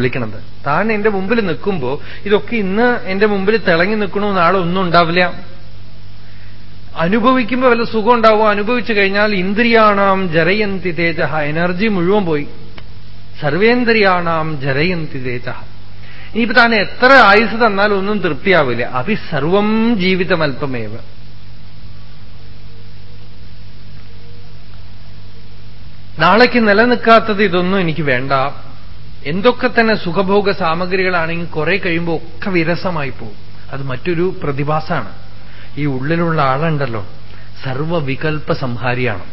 വിളിക്കണത്. താൻ എന്റെ മുമ്പിൽ നിൽക്കുമ്പോ ഇതൊക്കെ ഇന്ന് എന്റെ മുമ്പിൽ തിളങ്ങി നിൽക്കണോ നാളെ ഒന്നും ഉണ്ടാവില്ല. അനുഭവിക്കുമ്പോ വല്ല സുഖം ഉണ്ടാവുമോ അനുഭവിച്ചു കഴിഞ്ഞാൽ ഇന്ദ്രിയാണാം ജരയന്തി തേജ. എനർജി മുഴുവൻ പോയി. സർവേന്ദ്രിയാണാം ജരയന്തി തേജ. ഇനിയിപ്പോ താൻ എത്ര ആയുസ് തന്നാലും ഒന്നും തൃപ്തിയാവില്ല. അഭി സർവം ജീവിതമല്പമേവ നാളേക്ക് നിലനിൽക്കാത്തത് ഇതൊന്നും എനിക്ക് വേണ്ട. എന്തൊക്കെ തന്നെ സുഖഭോഗ സാമഗ്രികളാണെങ്കിൽ കുറെ കഴിയുമ്പോൾ ഒക്കെ വിരസമായി പോകും. അത് മറ്റൊരു പ്രതിഭാസമാണ്. ഈ ഉള്ളിലുള്ള ആളുണ്ടല്ലോ സർവവികൽപ്പ സംഹാരിയാണ്.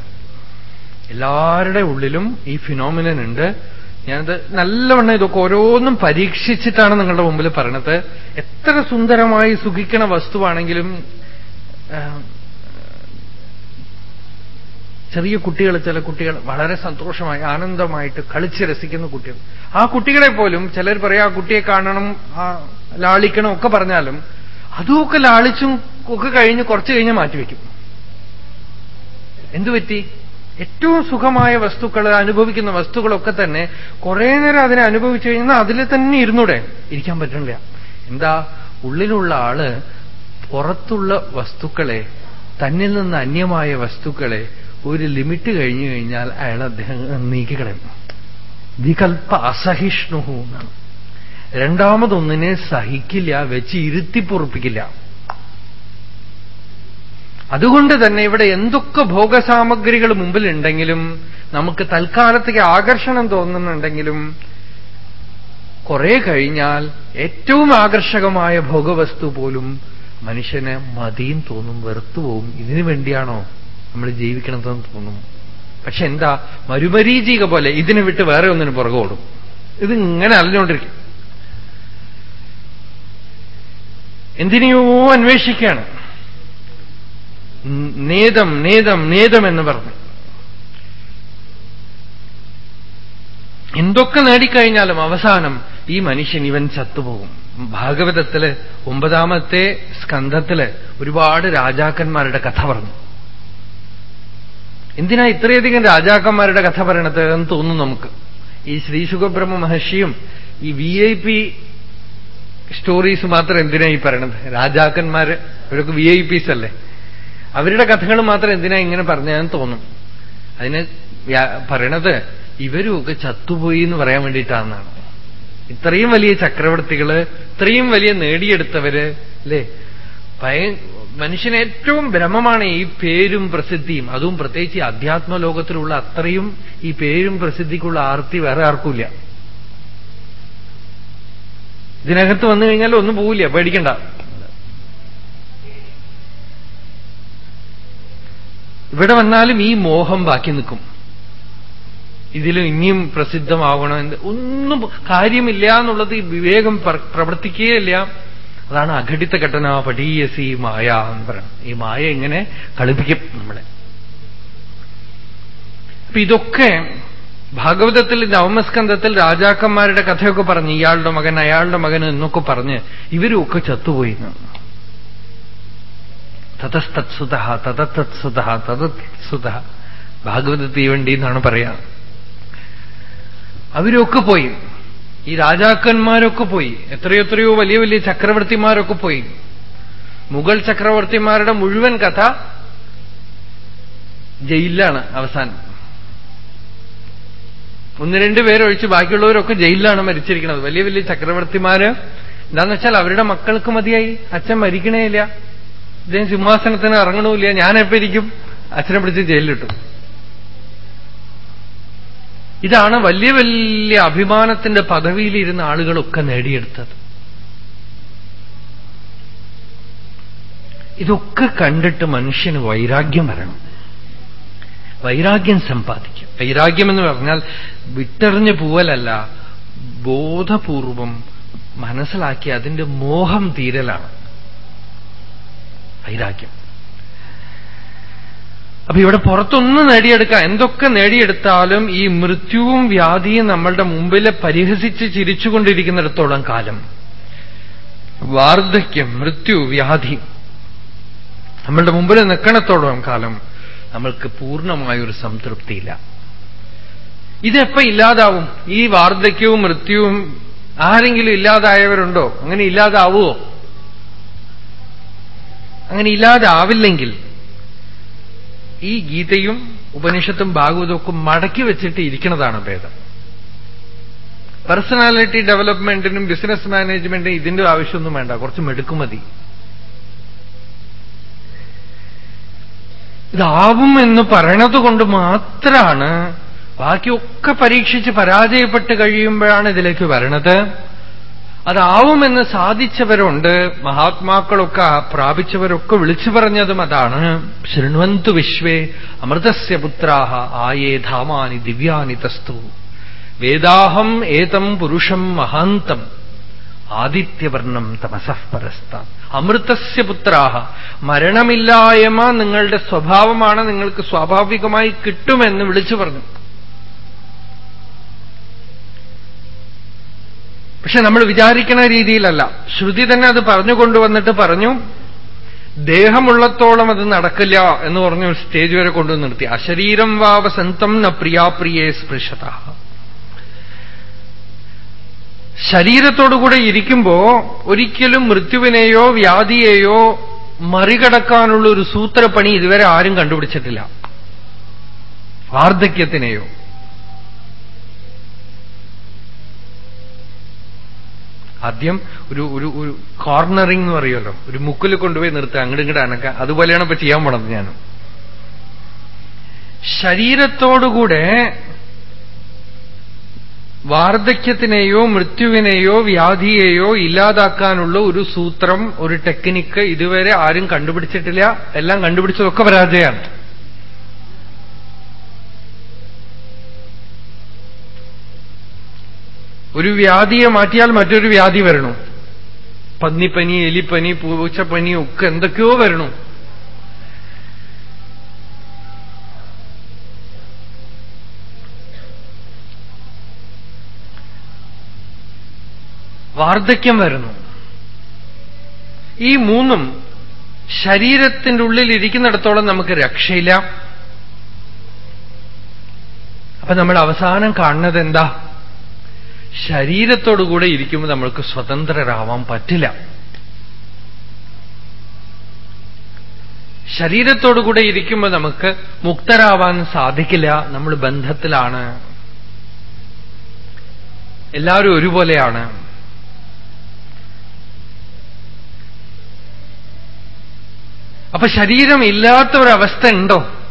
എല്ലാവരുടെ ഉള്ളിലും ഈ ഫിനോമിനൻ ഉണ്ട്. ഞാനത് നല്ലവണ്ണം ഇതൊക്കെ ഓരോന്നും പരീക്ഷിച്ചിട്ടാണ് നിങ്ങളുടെ മുമ്പിൽ പറയണത്. എത്ര സുന്ദരമായി സുഖിക്കണ വസ്തുവാണെങ്കിലും ചെറിയ കുട്ടികൾ ചില കുട്ടികൾ വളരെ സന്തോഷമായി ആനന്ദമായിട്ട് കളിച്ച് രസിക്കുന്ന കുട്ടികൾ. ആ കുട്ടികളെ പോലും ചിലർ പറയും ആ കുട്ടിയെ കാണണം ലാളിക്കണം ഒക്കെ പറഞ്ഞാലും അതുമൊക്കെ ലാളിച്ചും ഒക്കെ കഴിഞ്ഞ് കുറച്ച് കഴിഞ്ഞ് മാറ്റിവെക്കും എന്തുപറ്റി ഏറ്റവും സുഖമായ വസ്തുക്കൾ അനുഭവിക്കുന്ന വസ്തുക്കളൊക്കെ തന്നെ കുറേ നേരം അതിനെ അനുഭവിച്ചു കഴിഞ്ഞാൽ അതിൽ തന്നെ ഇരുന്നൂടെ ഇരിക്കാൻ പറ്റണില്ല. എന്താ? ഉള്ളിലുള്ള ആൾ പുറത്തുള്ള വസ്തുക്കളെ തന്നിൽ നിന്ന് അന്യമായ വസ്തുക്കളെ ഒരു ലിമിറ്റ് കഴിഞ്ഞു കഴിഞ്ഞാൽ അയാൾ അദ്ദേഹം നീക്കിക്കളയും വികൽപ്പ അസഹിഷ്ണു എന്നാണ്. രണ്ടാമതൊന്നിനെ സഹിക്കില്ല വെച്ച് ഇരുത്തിപ്പുറപ്പിക്കില്ല അതുകൊണ്ട് തന്നെ ഇവിടെ എന്തൊക്കെ ഭോഗസാമഗ്രികൾ മുമ്പിലുണ്ടെങ്കിലും നമുക്ക് തൽക്കാലത്തേക്ക് ആകർഷണം തോന്നുന്നുണ്ടെങ്കിലും കുറെ കഴിഞ്ഞാൽ ഏറ്റവും ആകർഷകമായ ഭോഗവസ്തു പോലും മനുഷ്യന് മതിയും തോന്നും വെറുത്തു വെറുത്തുപോകും ഇതിനു വേണ്ടിയാണോ? നമ്മൾ ജീവിക്കണതെന്ന് തോന്നും. പക്ഷെ എന്താ മരുമരീചിക പോലെ ഇതിനെ വിട്ട് വേറെ ഒന്നിന് പുറകെ ഓടും. ഇത് ഇങ്ങനെ അലഞ്ഞുകൊണ്ടിരിക്കും. എന്തിനെയോ അന്വേഷിക്കുകയാണ്. നേതം നേതം നേതം എന്ന് പറഞ്ഞു. എന്തൊക്കെ നേടിക്കഴിഞ്ഞാലും അവസാനം ഈ മനുഷ്യൻ ഇവൻ ചത്തുപോകും. ഭാഗവതത്തിൽ ഒമ്പതാമത്തെ സ്കന്ധത്തിൽ ഒരുപാട് രാജാക്കന്മാരുടെ കഥ പറഞ്ഞു. എന്തിനാ ഇത്രയധികം രാജാക്കന്മാരുടെ കഥ പറയണത് എന്ന് തോന്നുന്നു നമുക്ക്. ഈ ശ്രീ സുഖബ്രഹ്മ മഹർഷിയും ഈ വി ഐ പി സ്റ്റോറീസ് മാത്രം എന്തിനാ ഈ പറയണത്? രാജാക്കന്മാര് ഇവരൊക്കെ വി ഐ പിസ് അല്ലേ? അവരുടെ കഥകൾ മാത്രം എന്തിനാ ഇങ്ങനെ പറഞ്ഞതെന്ന് തോന്നും. അതിന് പറയണത് ഇവരുമൊക്കെ ചത്തുപോയി എന്ന് പറയാൻ വേണ്ടിയിട്ടാണെന്നാണ്. ഇത്രയും വലിയ ചക്രവർത്തികൾ ഇത്രയും വലിയ നേടിയെടുത്തവര് അല്ലേ? ഭയ മനുഷ്യന് ഏറ്റവും ഭ്രമമാണ് ഈ പേരും പ്രസിദ്ധിയും. അതും പ്രത്യേകിച്ച് അധ്യാത്മ ലോകത്തിലുള്ള അത്രയും ഈ പേരും പ്രസിദ്ധിക്കുള്ള ആർത്തി വേറെ ആർക്കുമില്ല. ഇതിനകത്ത് വന്നു കഴിഞ്ഞാൽ ഒന്നും പോവില്ല പേടിക്കണ്ട. ഇവിടെ വന്നാലും ഈ മോഹം ബാക്കി നിൽക്കും. ഇതിലും ഇനിയും പ്രസിദ്ധമാവണം ഒന്നും കാര്യമില്ല എന്നുള്ളത് വിവേകം പ്രവർത്തിക്കുകയില്ല അതാണ് അഘടിത ഘടന പടീയസി മായ എന്ന് പറയുന്നത്. ഈ മായ ഇങ്ങനെ കളിപ്പിക്കും നമ്മളെ. അപ്പൊ ഇതൊക്കെ ഭാഗവതത്തിൽ നവമസ്കന്ധത്തിൽ രാജാക്കന്മാരുടെ കഥയൊക്കെ പറഞ്ഞ് ഇയാളുടെ മകൻ അയാളുടെ മകൻ എന്നൊക്കെ പറഞ്ഞ് ഇവരുമൊക്കെ ചത്തുപോയി. തതസ്തത്സുത തതത്തത്സുത തതത്സുത ഭാഗവതത്തിൽ വേണ്ടി എന്നാണ് പറയാ. അവരൊക്കെ പോയി. ഈ രാജാക്കന്മാരൊക്കെ പോയി. എത്രയെത്രയോ വലിയ വലിയ ചക്രവർത്തിമാരൊക്കെ പോയി. മുഗൾ ചക്രവർത്തിമാരുടെ മുഴുവൻ കഥ ജയിലിലാണ് അവസാനം. ഒന്ന് രണ്ട് പേരൊഴിച്ച് ബാക്കിയുള്ളവരൊക്കെ ജയിലിലാണ് മരിച്ചിരിക്കുന്നത്. വലിയ വലിയ ചക്രവർത്തിമാര്. എന്താന്ന് വെച്ചാൽ അവരുടെ മക്കൾക്ക് മതിയായി. അച്ഛൻ മരിക്കണേയില്ല. ഇദ്ദേഹം സിംഹാസനത്തിന് ഇറങ്ങണമില്ല. ഞാനെപ്പോ ഇരിക്കും. അച്ഛനെ പിടിച്ച് ജയിലിലിട്ടു. ഇതാണ് വലിയ വലിയ അഭിമാനത്തിന്റെ പദവിയിലിരുന്ന ആളുകളൊക്കെ നേടിയെടുത്തത്. ഇതൊക്കെ കണ്ടിട്ട് മനുഷ്യന് വൈരാഗ്യം വരണം. വൈരാഗ്യം സമ്പാദിക്കും. വൈരാഗ്യം എന്ന് പറഞ്ഞാൽ വിട്ടെറിഞ്ഞു പോവലല്ല ബോധപൂർവം മനസ്സിലാക്കി അതിന്റെ മോഹം തീരലാണ് വൈരാഗ്യം. അപ്പൊ ഇവിടെ പുറത്തൊന്നും നേടിയെടുക്കാം. എന്തൊക്കെ നേടിയെടുത്താലും ഈ മൃത്യുവും വ്യാധിയും നമ്മളുടെ മുമ്പിൽ പരിഹസിച്ച് ചിരിച്ചുകൊണ്ടിരിക്കുന്നിടത്തോളം കാലം. വാർദ്ധക്യം മൃത്യു വ്യാധി നമ്മളുടെ മുമ്പിൽ നിൽക്കണത്തോളം കാലം നമ്മൾക്ക് പൂർണമായൊരു സംതൃപ്തിയില്ല. ഇതെപ്പോ ഇല്ലാതാവും? ഈ വാർദ്ധക്യവും മൃത്യുവും ആരെങ്കിലും ഇല്ലാതായവരുണ്ടോ? അങ്ങനെ ഇല്ലാതാവുമോ അങ്ങനെ ഇല്ലാതാവില്ലെങ്കിൽ ഈ ഗീതയും ഉപനിഷത്തും ഭാഗവതവും മടക്കി വെച്ചിട്ട് ഇരിക്കുന്നതാണ് ഭേദം. പേഴ്സണാലിറ്റി ഡെവലപ്മെന്റിനും ബിസിനസ് മാനേജ്മെന്റിനും ഇതിന്റെ ആവശ്യമൊന്നും വേണ്ട. കുറച്ച് മെടുക്കുമതി. ഇതാവും എന്ന് പറയണത് കൊണ്ട് മാത്രമാണ് ബാക്കിയൊക്കെ പരീക്ഷിച്ച് പരാജയപ്പെട്ട് കഴിയുമ്പോഴാണ് ഇതിലേക്ക് വരണത്. അതാവുമെന്ന് സാധിച്ചവരുണ്ട്. മഹാത്മാക്കളൊക്കെ പ്രാപിച്ചവരൊക്കെ വിളിച്ചു പറഞ്ഞതും അതാണ്. ശൃണ്വന്തു വിശ്വേ അമൃതസ്യ പുത്രാഹ ആയേ ധാമാനി ദിവ്യാനി തസ്തു. വേദാഹം ഏതം പുരുഷം മഹാന്തം. ആദിത്യവർണം തമസഃ പരസ്ത. അമൃതസ്യ പുത്രാഹ മരണമില്ലായ്മ നിങ്ങളുടെ സ്വഭാവമാണ് നിങ്ങൾക്ക് സ്വാഭാവികമായി കിട്ടുമെന്ന് വിളിച്ചു പറഞ്ഞു. പക്ഷെ നമ്മൾ വിചാരിക്കുന്ന രീതിയിലല്ല. ശ്രുതി തന്നെ അത് പറഞ്ഞു കൊണ്ടുവന്നിട്ട് പറഞ്ഞു ദേഹമുള്ളത്തോളം അത് നടക്കില്ല എന്ന് പറഞ്ഞു സ്റ്റേജ് വരെ കൊണ്ടു നിർത്തി. അശരീരം വാവസന്തം ന പ്രിയാപ്രിയേ സ്പൃശത. ശരീരത്തോടുകൂടെ ഇരിക്കുമ്പോ ഒരിക്കലും മൃത്യുവിനെയോ വ്യാധിയെയോ മറികടക്കാനുള്ള ഒരു സൂത്രപ്പണി ഇതുവരെ ആരും കണ്ടുപിടിച്ചിട്ടില്ല. വാർദ്ധക്യത്തിനെയോ. ആദ്യം ഒരു ഒരു ഒരു കോർണറിംഗ് എന്ന് പറയുമല്ലോ. ഒരു മുക്കിൽ കൊണ്ടുപോയി നിർത്തുക അങ്ങോട്ട് ഇങ്ങോട്ട് അനക്കുക. അതുപോലെയാണ് ഇപ്പൊ ചെയ്യാൻ പോണത് ഞാൻ ശരീരത്തോടുകൂടെ വാർദ്ധക്യത്തിനെയോ മൃത്യുവിനെയോ വ്യാധിയെയോ ഇല്ലാതാക്കാനുള്ള ഒരു സൂത്രം ഒരു ടെക്നിക്ക് ഇതുവരെ ആരും കണ്ടുപിടിച്ചിട്ടില്ല. എല്ലാം കണ്ടുപിടിച്ചതൊക്കെ പരാജയമാണ്. ഒരു വ്യാധിയെ മാറ്റിയാൽ മറ്റൊരു വ്യാധി വരണു. പന്നിപ്പനി എലിപ്പനി പൂച്ചപ്പനി ഒക്കെ എന്തൊക്കെയോ വരണു. വാർദ്ധക്യം വരുന്നു. ഈ മൂന്നും ശരീരത്തിന്റെ ഉള്ളിൽ ഇരിക്കുന്നിടത്തോളം നമുക്ക് രക്ഷയില്ല. അപ്പൊ നമ്മൾ അവസാനം കാണുന്നത് എന്താ? ശരീരത്തോടുകൂടെ ഇരിക്കുമ്പോൾ നമ്മൾക്ക് സ്വതന്ത്രരാവാൻ പറ്റില്ല. ശരീരത്തോടുകൂടെ ഇരിക്കുമ്പോൾ നമുക്ക് മുക്തരാവാൻ സാധിക്കില്ല. നമ്മൾ ബന്ധത്തിലാണ്. എല്ലാവരും ഒരുപോലെയാണ്. അപ്പൊ ശരീരം ഇല്ലാത്ത ഒരവസ്ഥ ഉണ്ടോ?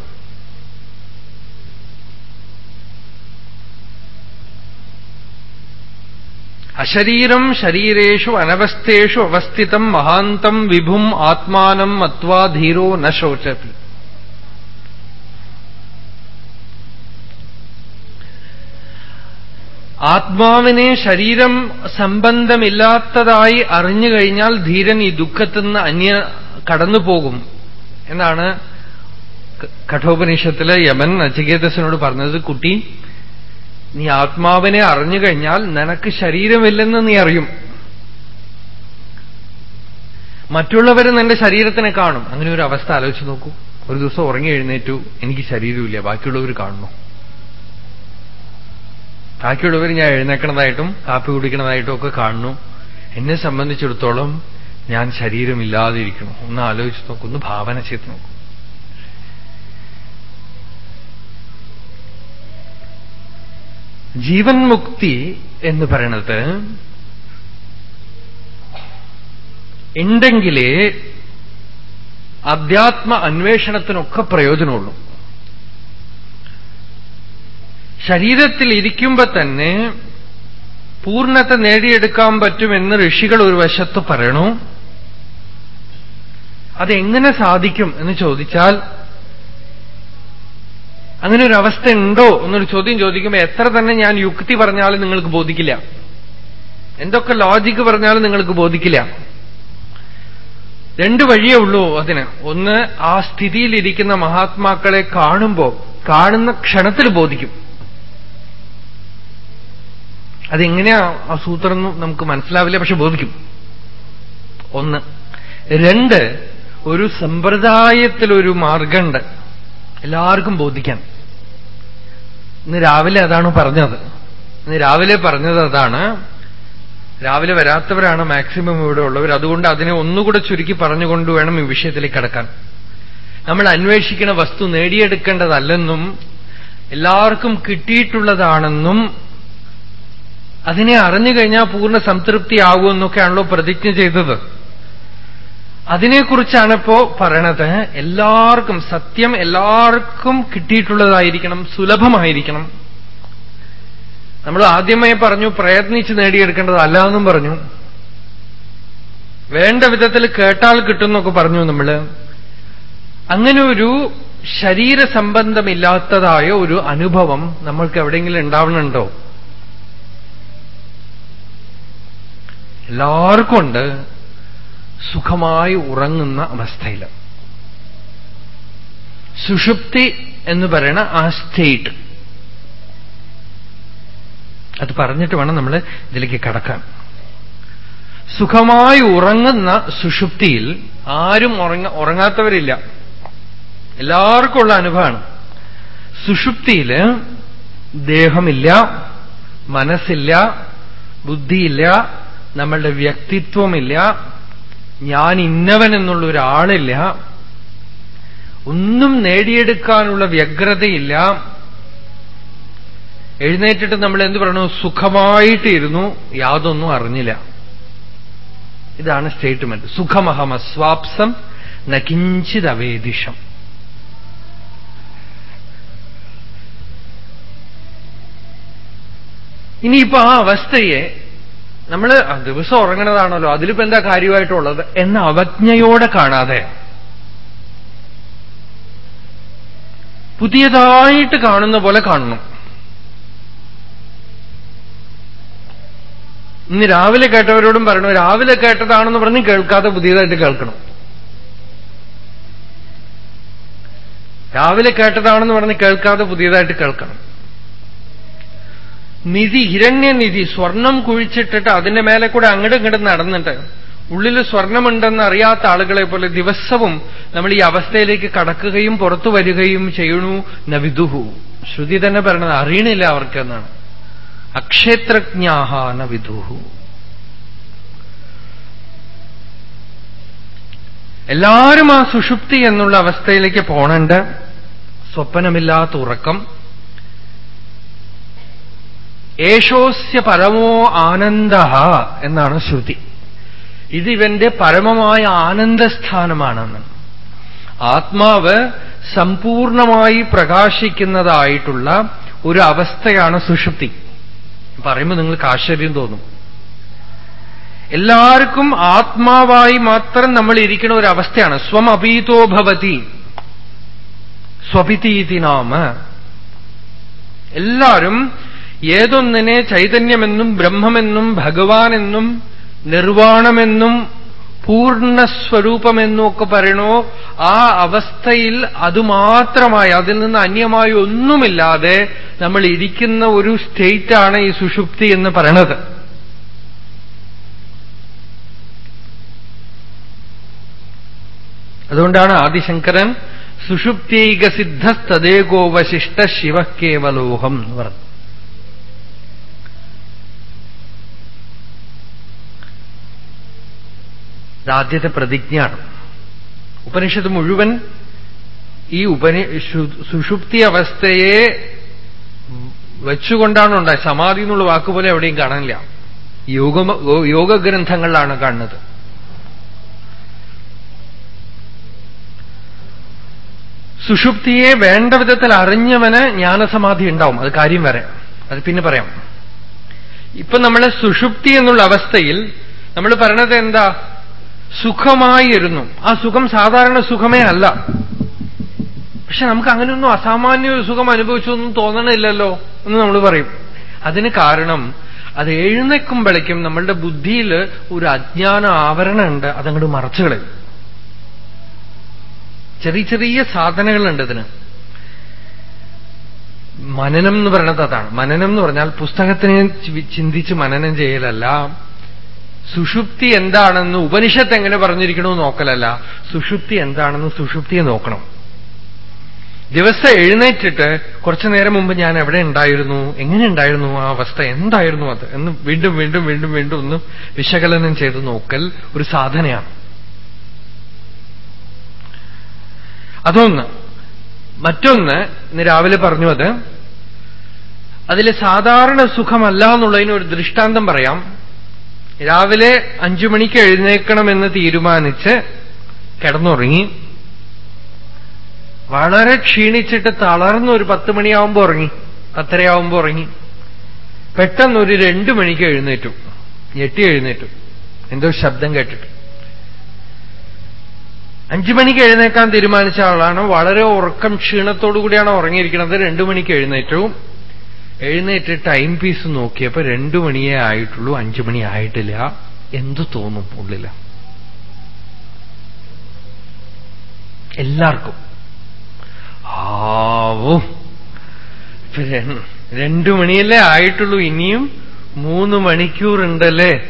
അശരീരം ശരീരേഷു അനവസ്ഥേഷു അവസ്ഥിതം മഹാന്തം വിഭും ആത്മാനം മത്വാ ധീരോ ന ശോചത്തി ആത്മാവിനെ ശരീരം സംബന്ധമില്ലാത്തതായി അറിഞ്ഞു കഴിഞ്ഞാൽ ധീരൻ ഈ ദുഃഖത്തിൽ നിന്ന് അന്യ കടന്നുപോകും. എന്നാണ് കഠോപനിഷത്തിലെ യമൻ നചികേതസിനോട് പറഞ്ഞത് കുട്ടി നീ ആത്മാവിനെ അറിഞ്ഞു കഴിഞ്ഞാൽ നിനക്ക് ശരീരമില്ലെന്ന് നീ അറിയും. മറ്റുള്ളവർ നിന്റെ ശരീരത്തിനെ കാണും. അങ്ങനെ ഒരു അവസ്ഥ ആലോചിച്ച് നോക്കൂ. ഒരു ദിവസം ഉറങ്ങി എഴുന്നേറ്റു എനിക്ക് ശരീരമില്ല ബാക്കിയുള്ളവർ കാണുന്നു. ബാക്കിയുള്ളവർ ഞാൻ എഴുന്നേക്കണതായിട്ടും കാപ്പി കുടിക്കണതായിട്ടും ഒക്കെ കാണുന്നു. എന്നെ സംബന്ധിച്ചിടത്തോളം ഞാൻ ശരീരമില്ലാതിരിക്കണം ഒന്ന് ആലോചിച്ച് നോക്കൂ ഒന്ന് ഭാവന ചെയ്ത് നോക്കൂ. ജീവൻ മുക്തി എന്ന് പറയണത് ഉണ്ടെങ്കിലേ അധ്യാത്മ അന്വേഷണത്തിനൊക്കെ പ്രയോജനമുള്ളൂ. ശരീരത്തിൽ ഇരിക്കുമ്പോ തന്നെ പൂർണത നേടിയെടുക്കാൻ പറ്റുമെന്ന് ഋഷികൾ ഒരു വശത്ത് പറയണു. അതെങ്ങനെ സാധിക്കും എന്ന് ചോദിച്ചാൽ അങ്ങനെ ഒരു അവസ്ഥ ഉണ്ടോ എന്നൊരു ചോദ്യം ചോദിക്കുമ്പോൾ എത്ര തന്നെ ഞാൻ യുക്തി പറഞ്ഞാലും നിങ്ങൾക്ക് ബോധിക്കില്ല. എന്തൊക്കെ ലോജിക്ക് പറഞ്ഞാലും നിങ്ങൾക്ക് ബോധിക്കില്ല. രണ്ടു വഴിയേ ഉള്ളൂ അതിന്. ഒന്ന് ആ സ്ഥിതിയിലിരിക്കുന്ന മഹാത്മാക്കളെ കാണുമ്പോൾ കാണുന്ന ക്ഷണത്തിൽ ബോധിക്കും. അതെങ്ങനെയാ ആ സൂത്രം നമുക്ക് മനസ്സിലാവില്ല പക്ഷെ ബോധിക്കും. ഒന്ന്. രണ്ട് ഒരു സമ്പ്രദായത്തിലൊരു മാർഗമുണ്ട് എല്ലാവർക്കും ബോധിക്കാൻ ഇന്ന് രാവിലെ അതാണ് പറഞ്ഞത്. ഇന്ന് രാവിലെ പറഞ്ഞത് അതാണ്. രാവിലെ വരാത്തവരാണ് മാക്സിമം ഇവിടെ ഉള്ളവർ. അതുകൊണ്ട് അതിനെ ഒന്നുകൂടെ ചുരുക്കി പറഞ്ഞുകൊണ്ട് വേണം ഈ വിഷയത്തിലേക്ക് കടക്കാൻ. നമ്മൾ അന്വേഷിക്കുന്ന വസ്തു നേടിയെടുക്കേണ്ടതല്ലെന്നും എല്ലാവർക്കും കിട്ടിയിട്ടുള്ളതാണെന്നും അതിനെ അറിഞ്ഞു കഴിഞ്ഞാൽ പൂർണ സംതൃപ്തിയാകുമെന്നൊക്കെയാണല്ലോ പ്രതിജ്ഞ ചെയ്തത്. അതിനെക്കുറിച്ചാണ് ഇപ്പോ പറയണത്. എല്ലാവർക്കും സത്യം എല്ലാവർക്കും കിട്ടിയിട്ടുള്ളതായിരിക്കണം സുലഭമായിരിക്കണം. നമ്മൾ ആദ്യമായി പറഞ്ഞു പ്രയത്നിച്ച് നേടിയെടുക്കേണ്ടതല്ല എന്നും പറഞ്ഞു. വേണ്ട വിധത്തിൽ കേട്ടാൽ കിട്ടുന്നൊക്കെ പറഞ്ഞു നമ്മൾ അങ്ങനെ ഒരു ശരീര സംബന്ധമില്ലാത്തതായ ഒരു അനുഭവം നമ്മൾക്ക് എവിടെയെങ്കിലും ഉണ്ടാവണുണ്ടോ? എല്ലാവർക്കും ഉണ്ട്. സുഖമായി ഉറങ്ങുന്ന അവസ്ഥയിൽ. സുഷുപ്തി എന്ന് പറയണ ആ സ്റ്റേറ്റ് അത് പറഞ്ഞിട്ട് വേണം നമ്മൾ ഇതിലേക്ക് കടക്കാൻ. സുഖമായി ഉറങ്ങുന്ന സുഷുപ്തിയിൽ ആരും ഉറങ്ങ ഉറങ്ങാത്തവരില്ല. എല്ലാവർക്കും ഉള്ള അനുഭവമാണ്. സുഷുപ്തിയിൽ ദേഹമില്ല മനസ്സില്ല ബുദ്ധിയില്ല നമ്മളുടെ വ്യക്തിത്വമില്ല ഞാൻ ഇന്നവൻ എന്നുള്ള ഒരാളില്ല ഒന്നും നേടിയെടുക്കാനുള്ള വ്യഗ്രതയില്ല. എഴുന്നേറ്റിട്ട് നമ്മൾ എന്ത് പറയണു? സുഖമായിട്ടിരുന്നു. യാതൊന്നും അറിഞ്ഞില്ല. ഇതാണ് സ്റ്റേറ്റ്മെന്റ് സുഖമഹമസ്വാപ്സം നകിഞ്ചിതവേദിഷം ഇനിയിപ്പോ ആ അവസ്ഥയെ നമ്മൾ ദിവസം ഉറങ്ങണതാണല്ലോ അതിലിപ്പോ എന്താ കാര്യമായിട്ടുള്ളത്? എന്ന അവജ്ഞയോടെ കാണാതെ. പുതിയതായിട്ട് കാണുന്ന പോലെ കാണണം. ഇന്ന് രാവിലെ കേട്ടവരോടും പറയണു രാവിലെ കേട്ടതാണെന്ന് പറഞ്ഞ് കേൾക്കാതെ പുതിയതായിട്ട് കേൾക്കണം. രാവിലെ കേട്ടതാണെന്ന് പറഞ്ഞ് കേൾക്കാതെ പുതിയതായിട്ട് കേൾക്കണം. നിധി ഹിരണ്യനിധി സ്വർണം കുഴിച്ചിട്ടിട്ട് അതിന്റെ മേലെ കൂടെ അങ്ങോട്ടും ഇങ്ങോട്ടും നടന്നിട്ട് ഉള്ളിൽ സ്വർണമുണ്ടെന്ന് അറിയാത്ത ആളുകളെ പോലെ ദിവസവും നമ്മൾ ഈ അവസ്ഥയിലേക്ക് കടക്കുകയും പുറത്തു വരികയും ചെയ്യണു നവിദുഹു. ശ്രുതി തന്നെ പറയണത് അറിയണില്ല അവർക്ക് എന്നാണ്. അക്ഷേത്രജ്ഞാഹ നവിദുഹു. എല്ലാവരും ആ സുഷുപ്തി എന്നുള്ള അവസ്ഥയിലേക്ക് പോണണ്ട്. സ്വപ്നമില്ലാത്ത ഉറക്കം. ഏഷോസ്യ പരമോ ആനന്ദ എന്നാണ് ശ്രുതി. ഇതിവന്റെ പരമമായ ആനന്ദസ്ഥാനമാണെന്ന്. ആത്മാവ് സമ്പൂർണമായി പ്രകാശിക്കുന്നതായിട്ടുള്ള ഒരു അവസ്ഥയാണ് സുഷുപ്തി. പറയുമ്പോൾ നിങ്ങൾക്ക് ആശ്ചര്യം തോന്നും. എല്ലാവർക്കും ആത്മാവായി മാത്രം നമ്മൾ ഇരിക്കുന്ന ഒരു അവസ്ഥയാണ് സ്വം അപീതോഭവതി സ്വപിതീതി നാമ. എല്ലാവരും ഏതൊന്നിനെ ചൈതന്യമെന്നും ബ്രഹ്മമെന്നും ഭഗവാനെന്നും നിർവാണമെന്നും പൂർണസ്വരൂപമെന്നും ഒക്കെ പറയണോ ആ അവസ്ഥയിൽ അതുമാത്രമായി അതിൽ നിന്ന് അന്യമായി ഒന്നുമില്ലാതെ നമ്മൾ ഇരിക്കുന്ന ഒരു സ്റ്റേറ്റാണ് ഈ സുഷുപ്തി എന്ന് പറയണത്. അതുകൊണ്ടാണ് ആദിശങ്കരൻ സുഷുപ്തൈകസിദ്ധസ്തദേകോവശിഷ്ട ശിവ കേവലോഹം എന്ന് പറഞ്ഞു ഇതാദ്യത്തെ പ്രതിജ്ഞയാണ്. ഉപനിഷത്ത് മുഴുവൻ ഈ ഉപനി സുഷുപ്തി അവസ്ഥയെ വെച്ചുകൊണ്ടാണ് ഉണ്ടായത്. സമാധി എന്നുള്ള വാക്കുപോലെ എവിടെയും കാണില്ല യോഗ യോഗഗ്രന്ഥങ്ങളിലാണ് കാണുന്നത്. സുഷുപ്തിയെ വേണ്ട വിധത്തിൽ അറിഞ്ഞവന് ജ്ഞാനസമാധി ഉണ്ടാവും. അത് കാര്യം വരെ അത് പിന്നെ പറയാം. ഇപ്പൊ നമ്മൾ സുഷുപ്തി എന്നുള്ള അവസ്ഥയിൽ നമ്മൾ പറയണത് എന്താ? സുഖമായിരുന്നു. ആ സുഖം സാധാരണ സുഖമേ അല്ല. പക്ഷെ നമുക്ക് അങ്ങനെയൊന്നും അസാമാന്യ ഒരു സുഖം അനുഭവിച്ചു ഒന്നും തോന്നണില്ലല്ലോ എന്ന് നമ്മൾ പറയും. അതിന് കാരണം അത് എഴുന്നേക്കുമ്പോഴേക്കും നമ്മളുടെ ബുദ്ധിയിൽ ഒരു അജ്ഞാന ആവരണമുണ്ട് അതങ്ങോട്ട് മറച്ചു കളയും. ചെറിയ ചെറിയ സാധനങ്ങളുണ്ട് ഇതിന്. മനനം എന്ന് പറയുന്നത് അതാണ്. മനനം എന്ന് പറഞ്ഞാൽ പുസ്തകത്തിനെ ചിന്തിച്ച് മനനം ചെയ്യലല്ല. സുഷുപ്തി എന്താണെന്ന് ഉപനിഷത്ത് എങ്ങനെ പറഞ്ഞിരിക്കണമെന്ന് നോക്കലല്ല. സുഷുപ്തി എന്താണെന്ന് സുഷുപ്തിയെ നോക്കണം. ദിവസം എഴുന്നേറ്റിട്ട് കുറച്ചു നേരം മുമ്പ് ഞാൻ എവിടെ ഉണ്ടായിരുന്നു? എങ്ങനെ ഉണ്ടായിരുന്നു ആ അവസ്ഥ? എന്തായിരുന്നു അത്? എന്ന് വീണ്ടും വീണ്ടും വീണ്ടും വീണ്ടും ഒന്ന് വിശകലനം ചെയ്ത് നോക്കൽ ഒരു സാധനയാണ്. അതൊന്ന്. മറ്റൊന്ന് ഇന്ന് രാവിലെ പറഞ്ഞു അത് അതിലെ സാധാരണ സുഖമല്ല എന്നുള്ളതിന് ഒരു ദൃഷ്ടാന്തം പറയാം. രാവിലെ അഞ്ചു മണിക്ക് എഴുന്നേക്കണമെന്ന് തീരുമാനിച്ച് കിടന്നുറങ്ങി. വളരെ ക്ഷീണിച്ചിട്ട് തളർന്ന് ഒരു പത്ത് മണിയാവുമ്പോ ഉറങ്ങി. പത്തരയാവുമ്പോ ഉറങ്ങി. പെട്ടെന്ന് ഒരു രണ്ടു മണിക്ക് എഴുന്നേറ്റു. ഞെട്ടി എഴുന്നേറ്റു. എന്തോ ശബ്ദം കേട്ടിട്ട്. അഞ്ചു മണിക്ക് എഴുന്നേക്കാൻ തീരുമാനിച്ച ആളാണ്. വളരെ ഉറക്കം ക്ഷീണത്തോടു കൂടിയാണ് ഉറങ്ങിയിരിക്കുന്നത്. രണ്ടു മണിക്ക് എഴുന്നേറ്റു. എഴുന്നേറ്റ് ടൈം പീസ് നോക്കിയപ്പോ രണ്ടു മണിയേ ആയിട്ടുള്ളൂ അഞ്ചു മണി ആയിട്ടില്ല. എന്തു തോന്നും ഉള്ളില എല്ലാവർക്കും. ആവോ. രണ്ടു മണിയല്ലേ ആയിട്ടുള്ളൂ ഇനിയും മൂന്ന് മണിക്കൂറുണ്ടല്ലേ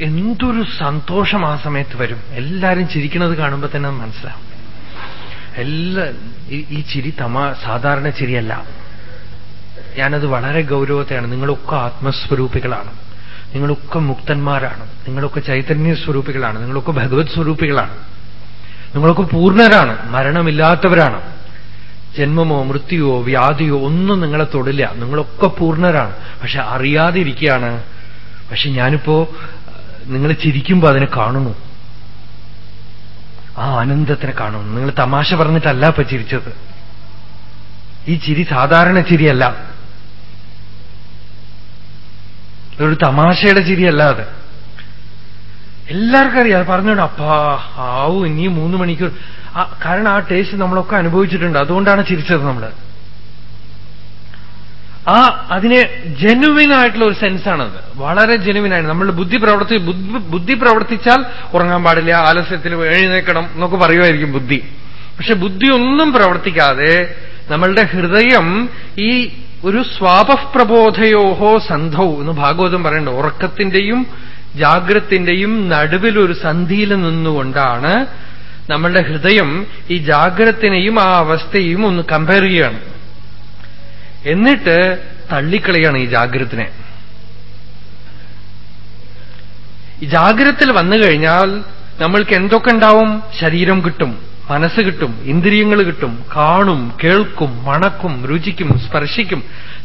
എന്തൊരു സന്തോഷം ആ സമയത്ത് വരും. എല്ലാരും ചിരിക്കുന്നത് കാണുമ്പോ തന്നെ മനസ്സിലാവും. എല്ലാ ഈ ചിരി തമാ സാധാരണ ചിരിയല്ല. ഞാനത് വളരെ ഗൗരവത്തെയാണ്. നിങ്ങളൊക്കെ ആത്മസ്വരൂപികളാണ്. നിങ്ങളൊക്കെ മുക്തന്മാരാണ്. നിങ്ങളൊക്കെ ചൈതന്യ സ്വരൂപികളാണ്. നിങ്ങളൊക്കെ ഭഗവത് സ്വരൂപികളാണ്. നിങ്ങളൊക്കെ പൂർണരാണ്. മരണമില്ലാത്തവരാണ്. ജന്മമോ മൃത്യുവോ വ്യാധിയോ ഒന്നും നിങ്ങളെ തൊടില്ല. നിങ്ങളൊക്കെ പൂർണരാണ്. പക്ഷെ അറിയാതിരിക്കുകയാണ്. പക്ഷെ ഞാനിപ്പോ നിങ്ങൾ ചിരിക്കുമ്പോ അതിനെ കാണുന്നു. ആ ആനന്ദത്തിനെ കാണുന്നു. നിങ്ങൾ തമാശ പറഞ്ഞിട്ടല്ല ഇപ്പൊ ചിരിച്ചത്. ഈ ചിരി സാധാരണ ചിരിയല്ല. ഒരു തമാശയുടെ ചിരിയല്ല അത്. എല്ലാവർക്കും അറിയാം പറഞ്ഞോണ്ട് അപ്പാ ആവു ഇനി മൂന്ന് മണിക്കൂർ. കാരണം ആ ടേസ്റ്റ് നമ്മളൊക്കെ അനുഭവിച്ചിട്ടുണ്ട്. അതുകൊണ്ടാണ് ചിരിച്ചത് നമ്മൾ ആ അതിനെ ജെനുവിൻ ആയിട്ടുള്ള ഒരു സെൻസാണത് വളരെ ജെനുവിനാണ് നമ്മൾ ബുദ്ധി പ്രവർത്തി ബുദ്ധി പ്രവർത്തിച്ചാൽ ഉറങ്ങാൻ പാടില്ല ആലസ്യത്തിൽ എഴുന്നേക്കണം എന്നൊക്കെ പറയുമായിരിക്കും ബുദ്ധി. പക്ഷെ ബുദ്ധി ഒന്നും പ്രവർത്തിക്കാതെ നമ്മളുടെ ഹൃദയം ഈ ഒരു സ്വാപപ്രബോധയോഹോ സന്ധൗ എന്ന് ഭാഗവതം പറയേണ്ട. ഉറക്കത്തിന്റെയും ജാഗ്രത്തിന്റെയും നടുവിലൊരു സന്ധിയിൽ നിന്നുകൊണ്ടാണ് നമ്മളുടെ ഹൃദയം ഈ ജാഗ്രത്തിനെയും ആ അവസ്ഥയും ഒന്ന് കമ്പയർ ചെയ്യുകയാണ് എന്നിട്ട് തള്ളിക്കളയാണ് ഈ ജാഗ്രത്തിനെ. ജാഗ്രത്തിൽ വന്നു കഴിഞ്ഞാൽ നമ്മൾക്ക് എന്തൊക്കെ ഉണ്ടാവും? ശരീരം കിട്ടും. മനസ്സ് കിട്ടും ഇന്ദ്രിയങ്ങൾ കിട്ടും കാണും കേൾക്കും മണക്കും രുചിക്കും സ്പർശിക്കും.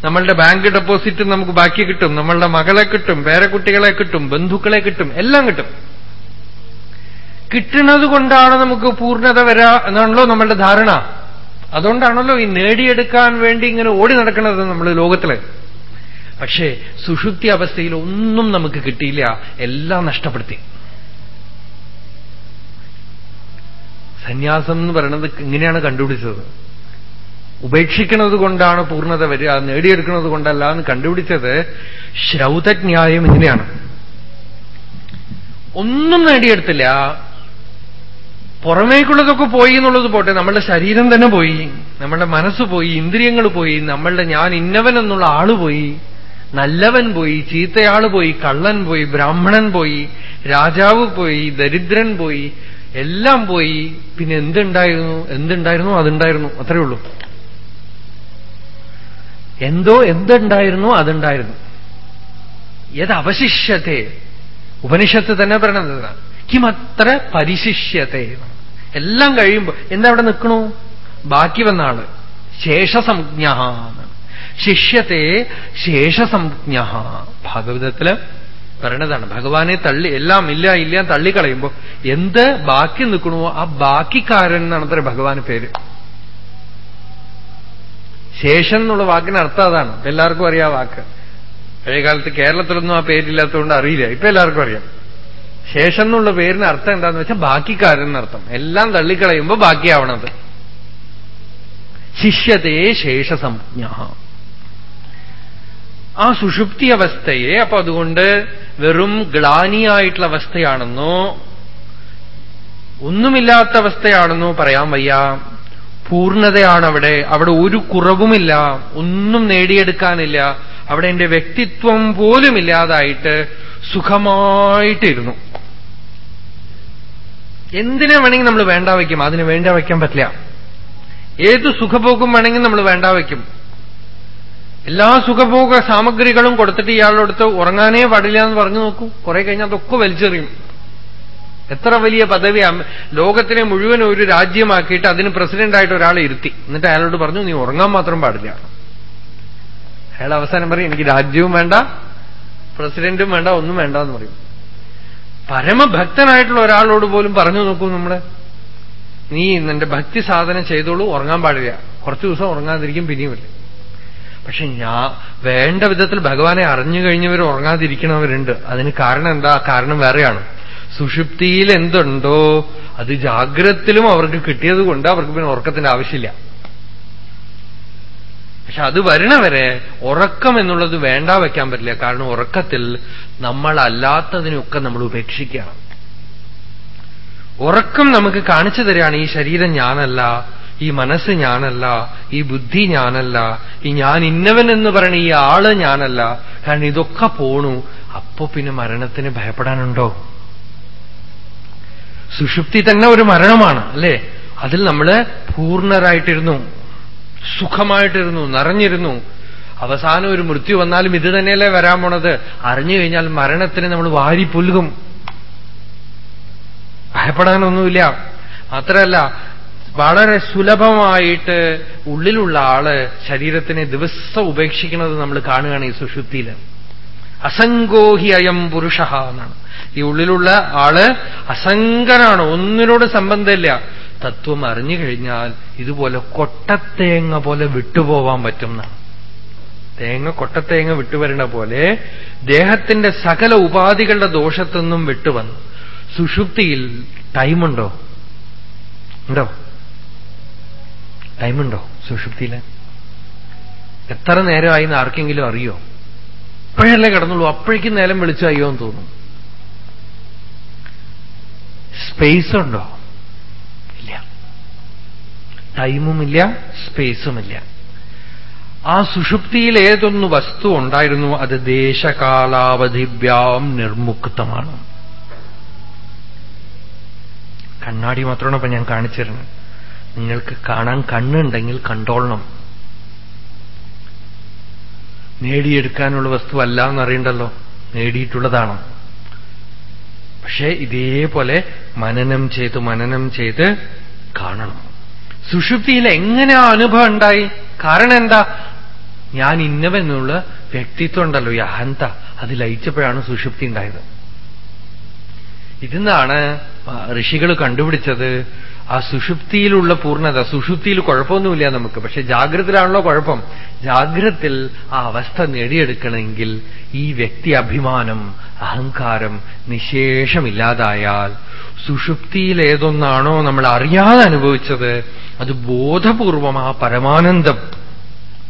നമ്മളുടെ ബാങ്ക് ഡെപ്പോസിറ്റ് നമുക്ക് ബാക്കി കിട്ടും നമ്മളുടെ മകളെ കിട്ടും പേരക്കുട്ടികളെ കിട്ടും ബന്ധുക്കളെ കിട്ടും എല്ലാം കിട്ടും. കിട്ടുന്നത് കൊണ്ടാണ് നമുക്ക് പൂർണത വരാ എന്നാണല്ലോ നമ്മളുടെ ധാരണ. അതുകൊണ്ടാണല്ലോ ഈ നേടിയെടുക്കാൻ വേണ്ടി ഇങ്ങനെ ഓടി നടക്കുന്നത് നമ്മൾ ലോകത്തിൽ. പക്ഷേ സുഷുപ്തി അവസ്ഥയിൽ ഒന്നും നമുക്ക് കിട്ടിയില്ല എല്ലാം നഷ്ടപ്പെടുത്തി. സന്യാസം എന്ന് പറയുന്നത് ഇങ്ങനെയാണ് കണ്ടുപിടിച്ചത്. ഉപേക്ഷിക്കുന്നത് കൊണ്ടാണ് പൂർണത വരിക നേടിയെടുക്കുന്നത് കൊണ്ടല്ല എന്ന് കണ്ടുപിടിച്ചത് ശ്രൗതജ്ഞായം ഇങ്ങനെയാണ്. ഒന്നും നേടിയെടുത്തില്ല. പുറമേക്കുള്ളതൊക്കെ പോയി എന്നുള്ളത് പോട്ടെ. നമ്മളുടെ ശരീരം തന്നെ പോയി നമ്മളുടെ മനസ്സ് പോയി ഇന്ദ്രിയങ്ങൾ പോയി നമ്മളുടെ ഞാൻ ഇന്നവൻ എന്നുള്ള ആൾ പോയി നല്ലവൻ പോയി ചീത്തയാൾ പോയി കള്ളൻ പോയി ബ്രാഹ്മണൻ പോയി രാജാവ് പോയി ദരിദ്രൻ പോയി എല്ലാം പോയി. പിന്നെ എന്തുണ്ടായിരുന്നു? എന്തുണ്ടായിരുന്നു? അതുണ്ടായിരുന്നു. അത്രയേ ഉള്ളൂ. എന്തോ എന്തുണ്ടായിരുന്നു? അതുണ്ടായിരുന്നു. യതവശിഷ്യത്തെ ഉപനിഷത്ത് തന്നെ പറയണത് കിമത്ര പരിശിഷ്യത്തെ. എല്ലാം കഴിയുമ്പോ എന്താ അവിടെ നിൽക്കണു ബാക്കി വന്ന ആൾ. ശേഷസംജ്ഞ ശിഷ്യത്തെ ശേഷസംജ്ഞ ഭാഗവതത്തിൽ പറയണതാണ്. ഭഗവാനെ തള്ളി എല്ലാം ഇല്ല ഇല്ല തള്ളിക്കളയുമ്പോ എന്ത് ബാക്കി നിൽക്കണമോ ആ ബാക്കിക്കാരൻ എന്നാണ് അത്ര ഭഗവാന് പേര്. ശേഷം എന്നുള്ള വാക്കിന് അർത്ഥം അതാണ്. എല്ലാവർക്കും അറിയാം വാക്ക്. പഴയ കാലത്ത് കേരളത്തിലൊന്നും ആ പേരില്ലാത്തതുകൊണ്ട് അറിയില്ല. ഇപ്പൊ എല്ലാവർക്കും അറിയാം. ശേഷം എന്നുള്ള പേരിന് അർത്ഥം എന്താന്ന് വെച്ചാൽ ബാക്കിക്കാരൻ എന്നർത്ഥം. എല്ലാം തള്ളിക്കളയുമ്പോ ബാക്കിയാവണത്. ശിഷ്യതയെ ശേഷസംജ്ഞ. ആ സുഷുപ്തി അവസ്ഥയെ അപ്പൊ അതുകൊണ്ട് വെറും ഗ്ലാനിയായിട്ടുള്ള അവസ്ഥയാണെന്നോ ഒന്നുമില്ലാത്ത അവസ്ഥയാണെന്നോ പറയാൻ വയ്യ. പൂർണതയാണ് അവിടെ അവിടെ ഒരു കുറവുമില്ല. ഒന്നും നേടിയെടുക്കാനില്ല. അവിടെ എന്റെ വ്യക്തിത്വം പോലും ഇല്ലാതായിട്ട് സുഖമായിട്ടിരുന്നു. എന്തിനെ വേണമെങ്കിൽ നമ്മൾ വേണ്ട വയ്ക്കും? അതിന് വേണ്ട വയ്ക്കാൻ പറ്റില്ല. ഏത് സുഖഭോഗം വേണമെങ്കിൽ നമ്മൾ വേണ്ട വയ്ക്കും. എല്ലാ സുഖഭോഗ സാമഗ്രികളും കൊടുത്തിട്ട് ഇയാളോടത്ത് ഉറങ്ങാനേ പാടില്ല എന്ന് പറഞ്ഞു നോക്കൂ. കുറെ കഴിഞ്ഞാൽ അതൊക്കെ വലിച്ചെറിയും. എത്ര വലിയ പദവി ലോകത്തിനെ മുഴുവൻ ഒരു രാജ്യമാക്കിയിട്ട് അതിന് പ്രസിഡന്റായിട്ട് ഒരാളെ ഇരുത്തി. എന്നിട്ട് അയാളോട് പറഞ്ഞു നീ ഉറങ്ങാൻ മാത്രം പാടില്ല. അയാൾ അവസാനം പറയും എനിക്ക് രാജ്യവും വേണ്ട പ്രസിഡന്റും വേണ്ട ഒന്നും വേണ്ട എന്ന് പറയും. പരമഭക്തനായിട്ടുള്ള ഒരാളോട് പോലും പറഞ്ഞു നോക്കൂ നമ്മൾ. നീ നിന്റെ ഭക്തി സാധനം ചെയ്തോളൂ ഉറങ്ങാൻ പാടില്ല. കുറച്ചു ദിവസം ഉറങ്ങാതിരിക്കും പിന്നെയുമില്ല പക്ഷെ ഞാൻ വേണ്ട വിധത്തിൽ ഭഗവാനെ അറിഞ്ഞു കഴിഞ്ഞവർ ഉറങ്ങാതിരിക്കണവരുണ്ട്. അതിന് കാരണം എന്താ? കാരണം വേറെയാണ്. സുഷുപ്തിയിൽ എന്തുണ്ടോ അത് ജാഗ്രത്തിലും അവർക്ക് കിട്ടിയത് കൊണ്ട് അവർക്ക് പിന്നെ ഉറക്കത്തിന്റെ ആവശ്യമില്ല. പക്ഷെ അത് വരണവരെ ഉറക്കം എന്നുള്ളത് വേണ്ട വയ്ക്കാൻ പറ്റില്ല. കാരണം ഉറക്കത്തിൽ നമ്മളല്ലാത്തതിനൊക്കെ നമ്മൾ ഉപേക്ഷിക്കുകയാണ്. ഉറക്കം നമുക്ക് കാണിച്ചു തരികയാണ് ഈ ശരീരം ഞാനല്ല ഈ മനസ്സ് ഞാനല്ല ഈ ബുദ്ധി ഞാനല്ല ഈ ഞാൻ ഇന്നവൻ എന്ന് പറയുന്ന ഈ ആൾ ഞാനല്ല. കാരണം ഇതൊക്കെ പോണു. അപ്പോ പിന്നെ മരണത്തിന് ഭയപ്പെടാനുണ്ടോ? സുഷുപ്തി തന്നെ ഒരു മരണമാണ് അല്ലേ? അതിൽ നമ്മൾ പൂർണരായിട്ടിരുന്നു സുഖമായിട്ടിരുന്നു നിറഞ്ഞിരുന്നു. അവസാനം ഒരു മൃത്യു വന്നാലും ഇത് തന്നെയല്ലേ വരാൻ പോണത്. അറിഞ്ഞു കഴിഞ്ഞാൽ മരണത്തിന് നമ്മൾ വാരി പുൽകും ഭയപ്പെടാനൊന്നുമില്ല. മാത്രമല്ല വളരെ സുലഭമായിട്ട് ഉള്ളിലുള്ള ആൾ ശരീരത്തിനെ ദിവസം ഉപേക്ഷിക്കുന്നത് നമ്മൾ കാണുകയാണ് ഈ സുഷുപ്തിയിൽ അസംഗോഹി അയം പുരുഷ എന്നാണ്. ഈ ഉള്ളിലുള്ള ആൾ അസംഗനാണ് ഒന്നിനോട് സംബന്ധമില്ല. തത്വം അറിഞ്ഞു കഴിഞ്ഞാൽ ഇതുപോലെ കൊട്ടത്തേങ്ങ പോലെ വിട്ടുപോവാൻ പറ്റും എന്നാണ്. തേങ്ങ കൊട്ടത്തേങ്ങ വിട്ടുവരണ പോലെ ദേഹത്തിന്റെ സകല ഉപാധികളുടെ ദോഷത്തൊന്നും വിട്ടുവന്നു. സുഷുപ്തിയിൽ ടൈമുണ്ടോ? ഉണ്ടോ? ടൈമുണ്ടോ? സുഷുപ്തിയിൽ? എത്ര നേരമായി എന്ന് ആർക്കെങ്കിലും അറിയോ? അപ്പോഴല്ലേ കിടന്നുള്ളൂ. അപ്പോഴേക്കും നേരം വിളിച്ചു എന്ന് തോന്നും. സ്പേസ് ഉണ്ടോ ഇല്ല. ടൈമുമില്ല സ്പേസുമില്ല. ആ സുഷുപ്തിയിൽ ഏതൊന്ന് വസ്തു ഉണ്ടായിരുന്നു അത് ദേശകാലാവധിവ്യാം നിർമുക്തമാണ്. കണ്ണാടി മാത്രമാണ് ഇപ്പൊ ഞാൻ കാണിച്ചിരുന്നത് നിങ്ങൾക്ക് കാണാൻ കണ്ണുണ്ടെങ്കിൽ കണ്ടോളണം. നേടിയെടുക്കാനുള്ള വസ്തുവല്ല എന്നറിയണ്ടല്ലോ. നേടിയിട്ടുള്ളതാണ്. പക്ഷേ ഇതേപോലെ മനനം ചെയ്ത് മനനം ചെയ്ത് കാണണം. സുഷുപ്തിയിൽ എങ്ങനെ അനുഭവം ഉണ്ടായി? കാരണം എന്താ? ഞാൻ ഇന്നവെന്നുള്ള വ്യക്തിത്വം ഉണ്ടല്ലോ ഈ അഹന്ത. അത് ലയിച്ചപ്പോഴാണ് സുഷുപ്തി ഉണ്ടായത്. ഇതിന്നാണ് ഋഷികൾ കണ്ടുപിടിച്ചത്. ആ സുഷുപ്തിയിലുള്ള പൂർണത സുഷുപ്തിയിൽ കുഴപ്പമൊന്നുമില്ല നമുക്ക്. പക്ഷെ ജാഗ്രതയിലാണല്ലോ കുഴപ്പം. ജാഗ്രത്തിൽ ആ അവസ്ഥ നേടിയെടുക്കണമെങ്കിൽ ഈ വ്യക്തി അഭിമാനം അഹങ്കാരം നിശേഷമില്ലാതായാൽ സുഷുപ്തിയിൽ ഏതൊന്നാണോ നമ്മൾ അറിയാതെ അനുഭവിച്ചത് അത് ബോധപൂർവം ആ പരമാനന്ദം.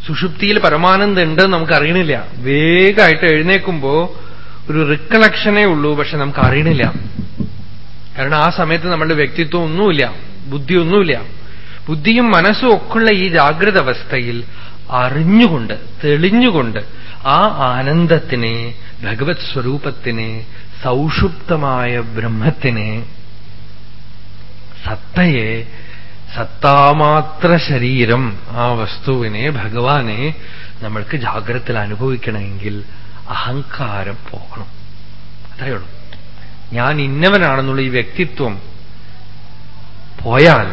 സുഷുപ്തിയിൽ പരമാനന്ദം ഉണ്ട് നമുക്ക് അറിയണില്ല. വേഗമായിട്ട് എഴുന്നേക്കുമ്പോ ഒരു റിക്കളക്ഷനേ ഉള്ളൂ പക്ഷെ നമുക്ക് അറിയണില്ല. കാരണം ആ സമയത്ത് നമ്മളുടെ വ്യക്തിത്വം ഒന്നുമില്ല. ബുദ്ധിയൊന്നുമില്ല. ബുദ്ധിയും മനസ്സും ഒക്കെയുള്ള ഈ ജാഗ്രത അവസ്ഥയിൽ അറിഞ്ഞുകൊണ്ട് തെളിഞ്ഞുകൊണ്ട് ആ ആനന്ദത്തിനെ ഭഗവത് സ്വരൂപത്തിനെ സൗഷുപ്തമായ ബ്രഹ്മത്തിനെ സത്തയെ സത്താമാത്ര ശരീരം ആ വസ്തുവിനെ ഭഗവാനെ നമ്മൾക്ക് ജാഗ്രത്തിൽ അനുഭവിക്കണമെങ്കിൽ അഹങ്കാരം പോകണം. അത്രയുള്ളൂ ഞാൻ ഇന്നവനാണെന്നുള്ള ഈ വ്യക്തിത്വം പോയാൽ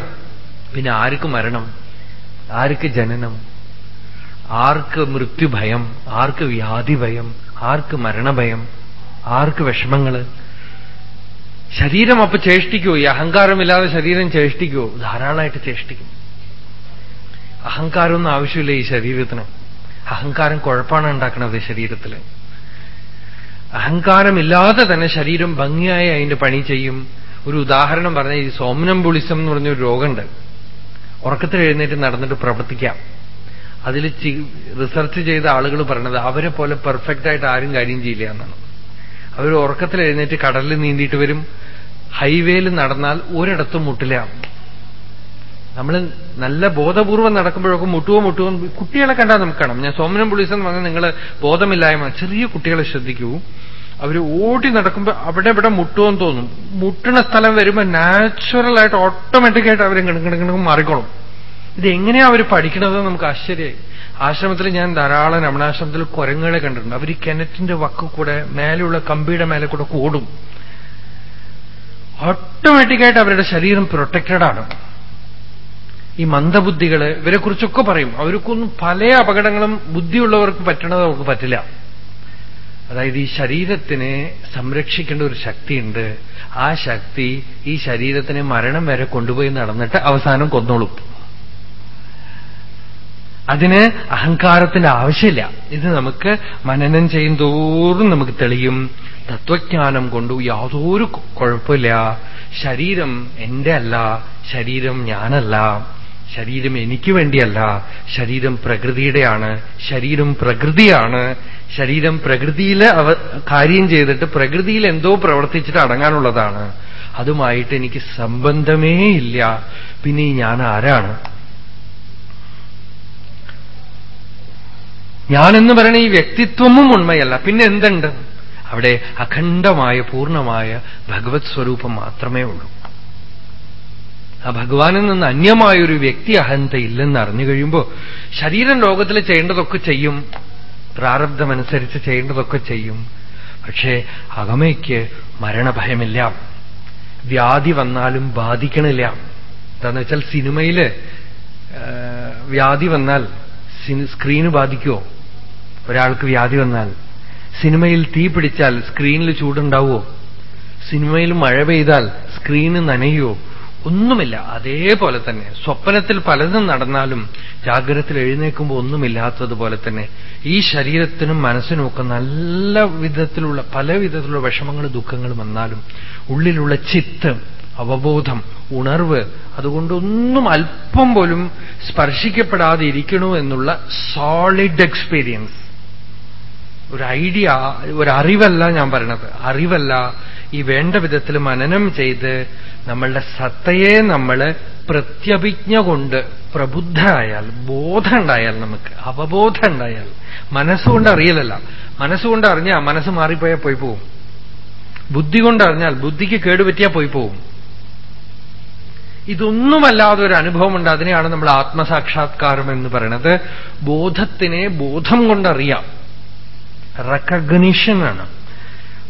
പിന്നെ ആർക്ക് മരണം? ആർക്ക് ജനനം? ആർക്ക് മൃത്യുഭയം? ആർക്ക് വ്യാധി ഭയം ആർക്ക് മരണഭയം? ആർക്ക് വിഷമങ്ങൾ ശരീരം അപ്പൊ ചേഷ്ടിക്കുമോ ഈ അഹങ്കാരമില്ലാതെ ശരീരം ചേഷ്ടിക്കുമോ ധാരാളമായിട്ട് ചേഷ്ടിക്കും. അഹങ്കാരമൊന്നും ആവശ്യമില്ല ഈ ശരീരത്തിന്. അഹങ്കാരം കുഴപ്പമാണ് ഉണ്ടാക്കുന്നത് ശരീരത്തിൽ അഹങ്കാരമില്ലാതെ തന്നെ ശരീരം ഭംഗിയായി അതിന്റെ പണി ചെയ്യും. ഒരു ഉദാഹരണം പറഞ്ഞ ഈ സോംനംബുളിസം എന്ന് പറഞ്ഞൊരു രോഗമുണ്ട്. ഉറക്കത്തിൽ എഴുന്നേറ്റ് നടന്നിട്ട് പ്രവർത്തിക്കാം. അതിൽ റിസർച്ച് ചെയ്ത ആളുകൾ പറഞ്ഞത് അവരെ പോലെ പെർഫെക്റ്റ് ആയിട്ട് ആരും കാര്യം ചെയ്യില്ല എന്നാണ്. അവർ ഉറക്കത്തിൽ എഴുന്നേറ്റ് കടലിൽ നീന്തിയിട്ട് വരും. ഹൈവേയിൽ നടന്നാൽ ഒരിടത്തും മുട്ടില്ല. നമ്മൾ നല്ല ബോധപൂർവം നടക്കുമ്പോഴൊക്കെ മുട്ടുവോ മുട്ടുവോ കുട്ടികളെ കണ്ടാൽ നമുക്ക് കാണാം. ഞാൻ സോമനം പുളിസം എന്ന് പറഞ്ഞാൽ നിങ്ങൾ ബോധമില്ലായ്മ. ചെറിയ കുട്ടികളെ ശ്രദ്ധിക്കൂ. അവർ ഓടി നടക്കുമ്പോൾ അവിടെ ഇവിടെ മുട്ടുമെന്ന് തോന്നും. മുട്ടണ സ്ഥലം വരുമ്പോൾ നാച്ചുറലായിട്ട് ഓട്ടോമാറ്റിക്കായിട്ട് അവർ കിണക്കിണക്കിണക്കും മാറിക്കോളും. ഇതെങ്ങനെയാ അവർ പഠിക്കണത് നമുക്ക് ആശ്ചര്യമായി. ആശ്രമത്തിൽ ഞാൻ ധാരാളം രമണാശ്രമത്തിൽ കുരങ്ങുകളെ കണ്ടിട്ടുണ്ട്. അവർ ഈ കിണറ്റിന്റെ വക്ക് കൂടെ മേലെയുള്ള കമ്പിയുടെ മേലെ കൂടെ ഓടും. ഓട്ടോമാറ്റിക്കായിട്ട് അവരുടെ ശരീരം പ്രൊട്ടക്റ്റഡ് ആണ്. ഈ മന്ദബുദ്ധികൾ ഇവരെക്കുറിച്ചൊക്കെ പറയും. അവർക്കൊന്നും പല അപകടങ്ങളും ബുദ്ധിയുള്ളവർക്ക് പറ്റണത് അവർക്ക് പറ്റില്ല. അതായത് ഈ ശരീരത്തിനെ സംരക്ഷിക്കേണ്ട ഒരു ശക്തിയുണ്ട്. ആ ശക്തി ഈ ശരീരത്തിനെ മരണം വരെ കൊണ്ടുപോയി നടന്നിട്ട് അവസാനം കൊന്നോളും. അതിന് അഹങ്കാരത്തിന്റെ ആവശ്യമില്ല. ഇത് നമുക്ക് മനനം ചെയ്യും തോറും നമുക്ക് തെളിയും. തത്വജ്ഞാനം കൊണ്ടു യാതൊരു കുഴപ്പമില്ല. ശരീരം എന്റെ അല്ല ശരീരം ഞാനല്ല. ശരീരം എനിക്ക് വേണ്ടിയല്ല ശരീരം പ്രകൃതിയുടെയാണ് ശരീരം പ്രകൃതിയാണ്. ശരീരം പ്രകൃതിയിൽ അവ കാര്യം ചെയ്തിട്ട് പ്രകൃതിയിൽ എന്തോ പ്രവർത്തിച്ചിട്ട് അടങ്ങാനുള്ളതാണ്. അതുമായിട്ട് എനിക്ക് സംബന്ധമേ ഇല്ല. പിന്നെ ഞാൻ ആരാണ്? ഞാനെന്ന് പറയുന്ന ഈ വ്യക്തിത്വമും ഉണ്മയല്ല. പിന്നെ എന്തുണ്ട്? അവിടെ അഖണ്ഡമായ പൂർണമായ ഭഗവത് സ്വരൂപം മാത്രമേ ഉള്ളൂ. ആ ഭഗവാനിൽ നിന്ന് അന്യമായൊരു വ്യക്തി അഹന്ത ഇല്ലെന്ന് അറിഞ്ഞു കഴിയുമ്പോൾ ശരീരം ലോകത്തിൽ ചെയ്യേണ്ടതൊക്കെ ചെയ്യും പ്രാരബ്ധമനുസരിച്ച് ചെയ്യേണ്ടതൊക്കെ ചെയ്യും. പക്ഷേ അകമയ്ക്ക് മരണഭയമില്ല. വ്യാധി വന്നാലും ബാധിക്കണില്ല. എന്താന്ന് വെച്ചാൽ സിനിമയിൽ വ്യാധി വന്നാൽ സ്ക്രീന് ബാധിക്കുമോ ഒരാൾക്ക് വ്യാധി വന്നാൽ. സിനിമയിൽ തീ പിടിച്ചാൽ സ്ക്രീനിൽ ചൂടുണ്ടാവുമോ സിനിമയിൽ മഴ പെയ്താൽ സ്ക്രീന് നനയുമോ ഒന്നുമില്ല. അതേപോലെ തന്നെ സ്വപ്നത്തിൽ പലതും നടന്നാലും ജാഗ്രതത്തിൽ എഴുന്നേൽക്കുമ്പോൾ ഒന്നുമില്ലാത്തതുപോലെ തന്നെ ഈ ശരീരത്തിനും മനസ്സിനും ഒക്കെ നല്ല വിധത്തിലുള്ള പല വിധത്തിലുള്ള വിഷമങ്ങളും ദുഃഖങ്ങളും വന്നാലും ഉള്ളിലുള്ള ചിത്ത് അവബോധം ഉണർവ് അതുകൊണ്ടൊന്നും അല്പം പോലും സ്പർശിക്കപ്പെടാതെ ഇരിക്കണു എന്നുള്ള സോളിഡ് എക്സ്പീരിയൻസ് ഒരു ഐഡിയ ഒരു അറിവല്ല ഞാൻ പറയണത്. അറിവല്ല ഈ വേണ്ട വിധത്തിൽ മനനം ചെയ്ത് നമ്മളുടെ സത്തയെ നമ്മൾ പ്രത്യഭിജ്ഞ കൊണ്ട് പ്രബുദ്ധരായാൽ ബോധമുണ്ടായാൽ നമുക്ക് അവബോധം ഉണ്ടായാൽ മനസ്സുകൊണ്ട് അറിയലല്ല. മനസ്സുകൊണ്ട് അറിഞ്ഞാൽ മനസ്സ് മാറിപ്പോയാൽ പോയി പോവും. ബുദ്ധി കൊണ്ട് അറിഞ്ഞാൽ ബുദ്ധിക്ക് കേടുപറ്റിയാൽ പോയി പോവും. ഇതൊന്നുമല്ലാതെ ഒരു അനുഭവമുണ്ട്. അതിനെയാണ് നമ്മൾ ആത്മസാക്ഷാത്കാരം എന്ന് പറയുന്നത് ബോധത്തിനെ ബോധം കൊണ്ടറിയാം. റെക്കഗ്നിഷനാണ്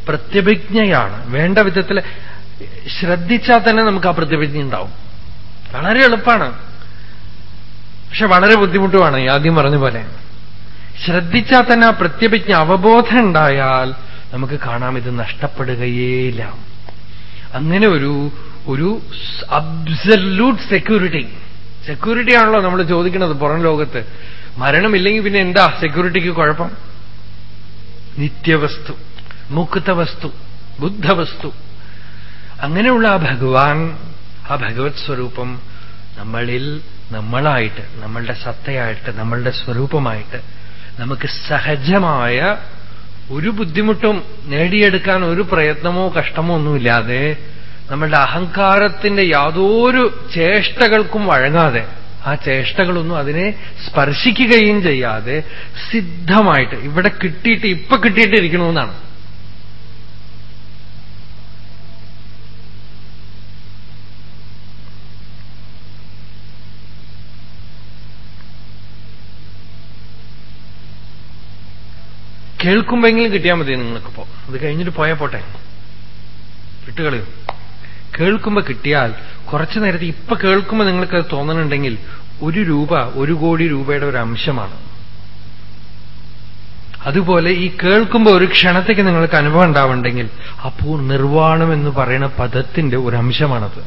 പ്രത്യഭിജ്ഞയാണ്. വേണ്ട വിധത്തിൽ ശ്രദ്ധിച്ചാൽ തന്നെ നമുക്ക് ആ പ്രത്യഭിജ്ഞ ഉണ്ടാവും. വളരെ എളുപ്പമാണ് പക്ഷെ വളരെ ബുദ്ധിമുട്ടുമാണ് ആദ്യം പറഞ്ഞ പോലെ. ശ്രദ്ധിച്ചാൽ തന്നെ ആ പ്രത്യഭിജ്ഞ അവബോധം ഉണ്ടായാൽ നമുക്ക് കാണാം ഇത് നഷ്ടപ്പെടുകയേയില്ല. അങ്ങനെ ഒരു ഒരു അബ്സല്യൂട്ട് സെക്യൂരിറ്റി. സെക്യൂരിറ്റി ആണല്ലോ നമ്മൾ ചോദിക്കുന്നത് പുറം ലോകത്ത്. മരണമില്ലെങ്കിൽ പിന്നെ എന്താ? സെക്യൂരിറ്റിക്ക് കുഴപ്പം? നിത്യവസ്തു. മുക്തവസ്തു ബുദ്ധവസ്തു. അങ്ങനെയുള്ള ആ ഭഗവാൻ ആ ഭഗവത് സ്വരൂപം നമ്മളിൽ നമ്മളായിട്ട് നമ്മളുടെ സത്തയായിട്ട് നമ്മളുടെ സ്വരൂപമായിട്ട് നമുക്ക് സഹജമായ ഒരു ബുദ്ധിമുട്ടും നേടിയെടുക്കാൻ ഒരു പ്രയത്നമോ കഷ്ടമോ ഒന്നുമില്ലാതെ നമ്മളുടെ അഹങ്കാരത്തിന്റെ യാതൊരു ചേഷ്ടകൾക്കും വഴങ്ങാതെ ആ ചേഷ്ടകളൊന്നും അതിനെ സ്പർശിക്കുകയും ചെയ്യാതെ സിദ്ധമായിട്ട് ഇവിടെ കിട്ടിയിട്ട് ഇപ്പൊ കിട്ടിയിട്ടിരിക്കണമെന്നാണ്. കേൾക്കുമ്പോഴെങ്കിലും കിട്ടിയാൽ മതി നിങ്ങൾക്കിപ്പോ അത് കഴിഞ്ഞിട്ട് പോയാൽ പോട്ടെ. വിട്ടുകളയും. കേൾക്കുമ്പോ കിട്ടിയാൽ കുറച്ചു നേരത്തെ ഇപ്പൊ കേൾക്കുമ്പോ നിങ്ങൾക്ക് അത് തോന്നണുണ്ടെങ്കിൽ ഒരു രൂപ ഒരു കോടി രൂപയുടെ ഒരു അംശമാണ്. അതുപോലെ ഈ കേൾക്കുമ്പോൾ ഒരു ക്ഷണത്തേക്ക് നിങ്ങൾക്ക് അനുഭവം ഉണ്ടാവുണ്ടെങ്കിൽ അപ്പോ നിർവാണം എന്ന് പറയുന്ന പദത്തിന്റെ ഒരു അംശമാണത്.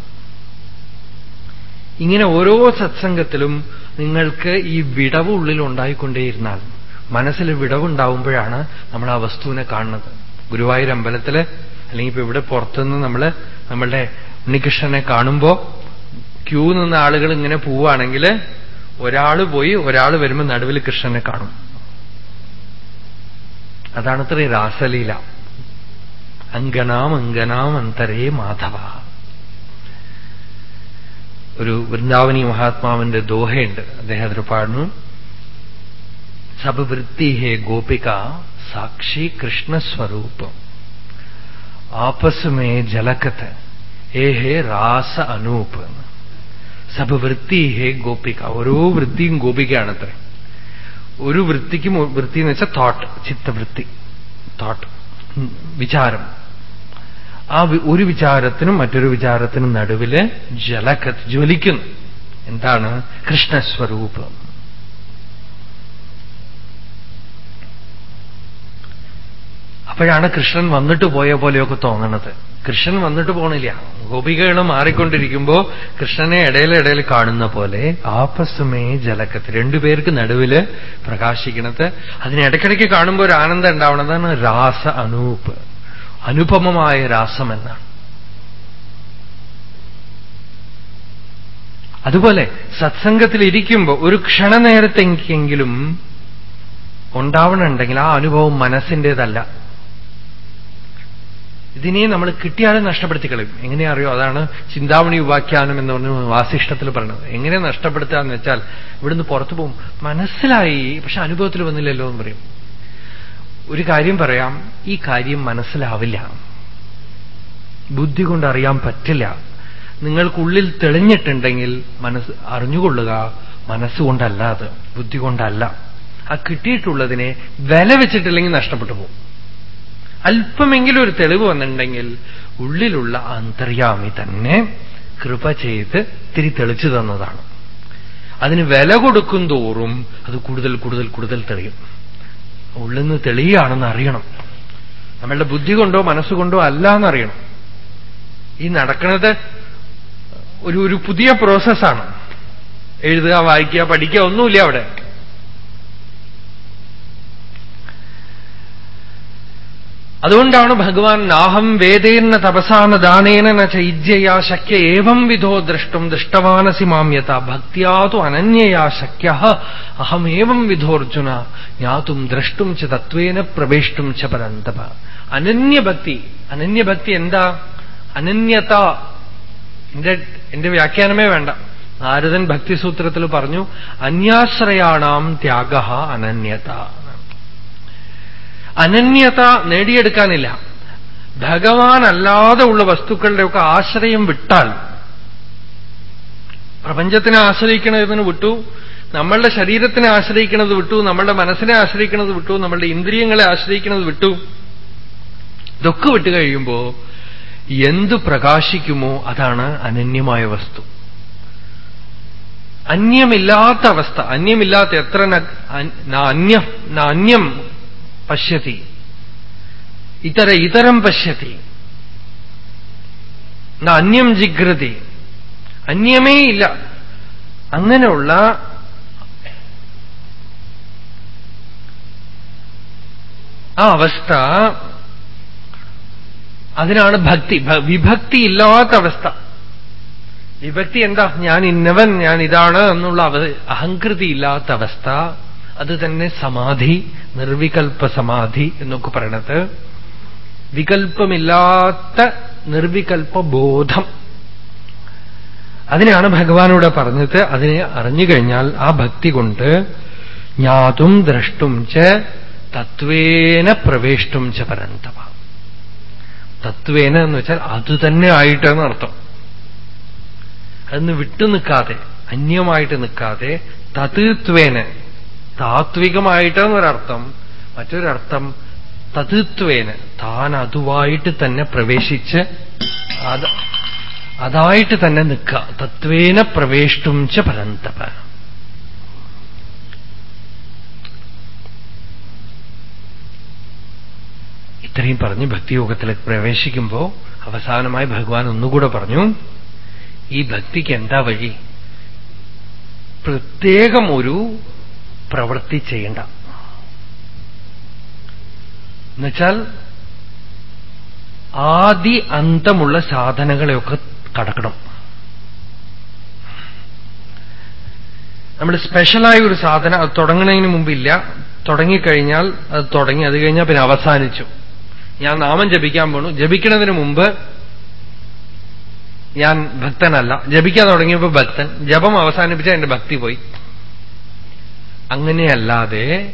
ഇങ്ങനെ ഓരോ സത്സംഗത്തിലും നിങ്ങൾക്ക് ഈ വിടവ് ഉള്ളിൽ ഉണ്ടായിക്കൊണ്ടേയിരുന്നാൽ മനസ്സിൽ വിടവുണ്ടാവുമ്പോഴാണ് നമ്മൾ ആ വസ്തുവിനെ കാണുന്നത്. ഗുരുവായൂർ അമ്പലത്തിൽ അല്ലെങ്കിൽ ഇപ്പൊ ഇവിടെ പുറത്തുനിന്ന് നമ്മൾ നമ്മളുടെ ഉണ്ണികൃഷ്ണനെ കാണുമ്പോ ക്യൂ നിന്ന ആളുകൾ ഇങ്ങനെ പോവുകയാണെങ്കിൽ ഒരാൾ പോയി ഒരാൾ വരുമ്പോൾ നടുവിൽ കൃഷ്ണനെ കാണും. അതാണത്ര രാസലീല. അങ്കനാം അങ്കനാം അന്തരേ മാധവ. ഒരു വൃന്ദാവനി മഹാത്മാവിന്റെ ദോഹയുണ്ട്. അദ്ദേഹം അതിൽ പാടുന്നു. സബവൃത്തി ഹേ ഗോപിക സാക്ഷി കൃഷ്ണസ്വരൂപം. ആപസുമേ മേ ജലക്കത്ത് ഏ ഹേ രാസ അനൂപ് സബ് വൃത്തി ഹേ ഗോപിക ഓരോ വൃത്തിയും ഗോപികയാണത്രേ. ഒരു വൃത്തിക്കും വൃത്തി എന്ന് വെച്ചാൽ തോട്ട് ചിത്തവൃത്തി തോട്ട് വിചാരം. ആ ഒരു വിചാരത്തിനും മറ്റൊരു വിചാരത്തിനും നടുവിൽ ജലകത്ത് ജ്വലിക്കുന്നു. എന്താണ്? കൃഷ്ണസ്വരൂപം. അപ്പോഴാണ് കൃഷ്ണൻ വന്നിട്ട് പോയ പോലെയൊക്കെ തോന്നണത്. കൃഷ്ണൻ വന്നിട്ട് പോണില്ല. ഗോപികകൾ മാറിക്കൊണ്ടിരിക്കുമ്പോ കൃഷ്ണനെ ഇടയിലിടയിൽ കാണുന്ന പോലെ ആപ്പസുമേ ജലക്കത്ത്. രണ്ടുപേർക്ക് നടുവിൽ പ്രകാശിക്കണത്. അതിന് ഇടയ്ക്കിടയ്ക്ക് കാണുമ്പോൾ ഒരു ആനന്ദം ഉണ്ടാവണതാണ് രാസ അനൂപ്. അനുപമമായ രാസം എന്നാണ് അതുപോലെ സത്സംഗത്തിൽ ഇരിക്കുമ്പോൾ ഒരു ക്ഷണനേരത്തെങ്കിലും ഉണ്ടാവണുണ്ടെങ്കിൽ ആ അനുഭവം മനസ്സിന്റെതല്ല. ഇതിനെ നമ്മൾ കിട്ടിയാലും നഷ്ടപ്പെടുത്തി കളയും. എങ്ങനെയാ അറിയോ? അതാണ് ചിന്താമണി ഉപാഖ്യാനം എന്ന് പറഞ്ഞു വാസിഷ്ടത്തിൽ പറഞ്ഞത് എങ്ങനെ നഷ്ടപ്പെടുത്തുക എന്ന് വെച്ചാൽ ഇവിടുന്ന് പുറത്തു പോകും. മനസ്സിലായി പക്ഷെ അനുഭവത്തിൽ വന്നില്ലല്ലോ എന്ന് പറയും. ഒരു കാര്യം പറയാം. ഈ കാര്യം മനസ്സിലാവില്ല. ബുദ്ധി കൊണ്ട് അറിയാൻ പറ്റില്ല. നിങ്ങൾക്കുള്ളിൽ തെളിഞ്ഞിട്ടുണ്ടെങ്കിൽ മനസ്സ് അറിഞ്ഞുകൊള്ളുക മനസ്സുകൊണ്ടല്ല അത്. ബുദ്ധി കൊണ്ടല്ല. ആ കിട്ടിയിട്ടുള്ളതിനെ വില വെച്ചിട്ടില്ലെങ്കിൽ നഷ്ടപ്പെട്ടു പോകും. അല്പമെങ്കിലും ഒരു തെളിവ് വന്നിട്ടുണ്ടെങ്കിൽ ഉള്ളിലുള്ള അന്തര്യാമി തന്നെ കൃപ ചെയ്ത് തിരി തെളിച്ചു തന്നതാണ്. അതിന് വില കൊടുക്കും തോറും അത് കൂടുതൽ കൂടുതൽ കൂടുതൽ തെളിയും. ഉള്ളിൽ നിന്ന് തെളിയാണെന്ന് അറിയണം. നമ്മളുടെ ബുദ്ധി കൊണ്ടോ മനസ്സുകൊണ്ടോ അല്ല എന്നറിയണം. ഈ നടക്കുന്നത് ഒരു ഒരു പുതിയ പ്രോസസ്സാണ് എഴുതുക വായിക്കുക പഠിക്കുക ഒന്നുമില്ല അവിടെ. അതുകൊണ്ടാണ് ഭഗവാൻ നാഹം വേദേന്ന തപസാന ദാനേന ചൈദ്യയാ ശക്യ ഏവം വിധോ ദ്രഷ്ടും ദൃഷ്ടവാനസി മാമ്യത ഭക്തിയാതു അനന്യയാ ശക്യ. അഹമേവം വിധോർജുന ജ്ഞാതും ദ്രഷ്ടും ച തത്വേന പ്രവേഷ്ടും ച പരന്തപ. അനന്യഭക്തി അനന്യഭക്തി എന്താ? അനന്യത. എന്റെ എന്റെ വ്യാഖ്യാനമേ വേണ്ട. നാരദൻ ഭക്തിസൂത്രത്തിൽ പറഞ്ഞു അന്യാശ്രയാണാം ത്യാഗ അനന്യത. അനന്യത നേടിയെടുക്കാനില്ല. ഭഗവാനല്ലാതെ ഉള്ള വസ്തുക്കളുടെയൊക്കെ ആശ്രയം വിട്ടാൽ പ്രപഞ്ചത്തിനെ ആശ്രയിക്കുന്നതിന് വിട്ടു നമ്മളുടെ ശരീരത്തിനെ ആശ്രയിക്കുന്നത് വിട്ടു നമ്മളുടെ മനസ്സിനെ ആശ്രയിക്കുന്നത് വിട്ടു നമ്മളുടെ ഇന്ദ്രിയങ്ങളെ ആശ്രയിക്കുന്നത് വിട്ടു. ഇതൊക്കെ വിട്ടു കഴിയുമ്പോ എന്തു പ്രകാശിക്കുമോ അതാണ് അനന്യമായ വസ്തു. അന്യമില്ലാത്ത അവസ്ഥ അന്യമില്ലാത്ത എത്ര അന്യം പശ്യതി. ഇതര ഇതരം പശ്യതി. അന്യം ജിഗ്രതി. അന്യമേ ഇല്ല. അങ്ങനെയുള്ള ആ അവസ്ഥ അതിനാണ് ഭക്തി. വിഭക്തി ഇല്ലാത്ത അവസ്ഥ. വിഭക്തി എന്താ? ഞാൻ ഇന്നവൻ ഞാൻ ഇതാണ് എന്നുള്ള അഹങ്കൃതി ഇല്ലാത്ത അവസ്ഥ. അത് തന്നെ സമാധി നിർവികൽപ്പ സമാധി എന്നൊക്കെ പറയണത്. വികൽപ്പമില്ലാത്ത നിർവികൽപ്പ ബോധം. അതിനെയാണ് ഭഗവാനോട് പറഞ്ഞത് അതിനെ അറിഞ്ഞു കഴിഞ്ഞാൽ ആ ഭക്തി കൊണ്ട് ജ്ഞാതും ദ്രഷ്ടും ച തത്വേന പ്രവേഷ്ടും ച പരന്തവ തത്വേന എന്ന് വെച്ചാൽ അതുതന്നെ ആയിട്ടെന്ന് അർത്ഥം. അതൊന്ന് വിട്ടു നിൽക്കാതെ അന്യമായിട്ട് നിൽക്കാതെ തത്വേന താത്വികമായിട്ടെന്നൊരർത്ഥം മറ്റൊരർത്ഥം തതിത്വേന് താൻ അതുവായിട്ട് തന്നെ പ്രവേശിച്ച് അത് അതായിട്ട് തന്നെ നിൽക്കുക. തത്വേന പ്രവേഷ്ടും ച പരന്തപ. ഇത്രയും പറഞ്ഞ് ഭക്തിയോഗത്തിലേക്ക് പ്രവേശിക്കുമ്പോൾ അവസാനമായി ഭഗവാൻ ഒന്നുകൂടെ പറഞ്ഞു ഈ ഭക്തിക്ക് എന്താ വഴി? പ്രത്യേകം ഒരു പ്രവൃത്തി ചെയ്യണ്ട. എന്നുവെച്ചാൽ ആദി അന്തമുള്ള സാധനങ്ങളെയൊക്കെ കടക്കണം. നമ്മൾ സ്പെഷ്യലായ ഒരു സാധനം അത് തുടങ്ങുന്നതിന് മുമ്പില്ല. തുടങ്ങിക്കഴിഞ്ഞാൽ അത് തുടങ്ങി അത് കഴിഞ്ഞാൽ പിന്നെ അവസാനിച്ചു. ഞാൻ നാമം ജപിക്കാൻ പോണു. ജപിക്കുന്നതിന് മുമ്പ് ഞാൻ ഭക്തനല്ല. ജപിക്കാൻ തുടങ്ങിയപ്പോൾ ഭക്തൻ. ജപം അവസാനിപ്പിച്ചാൽ എന്റെ ഭക്തി പോയി. അങ്ങനെയല്ലാതെ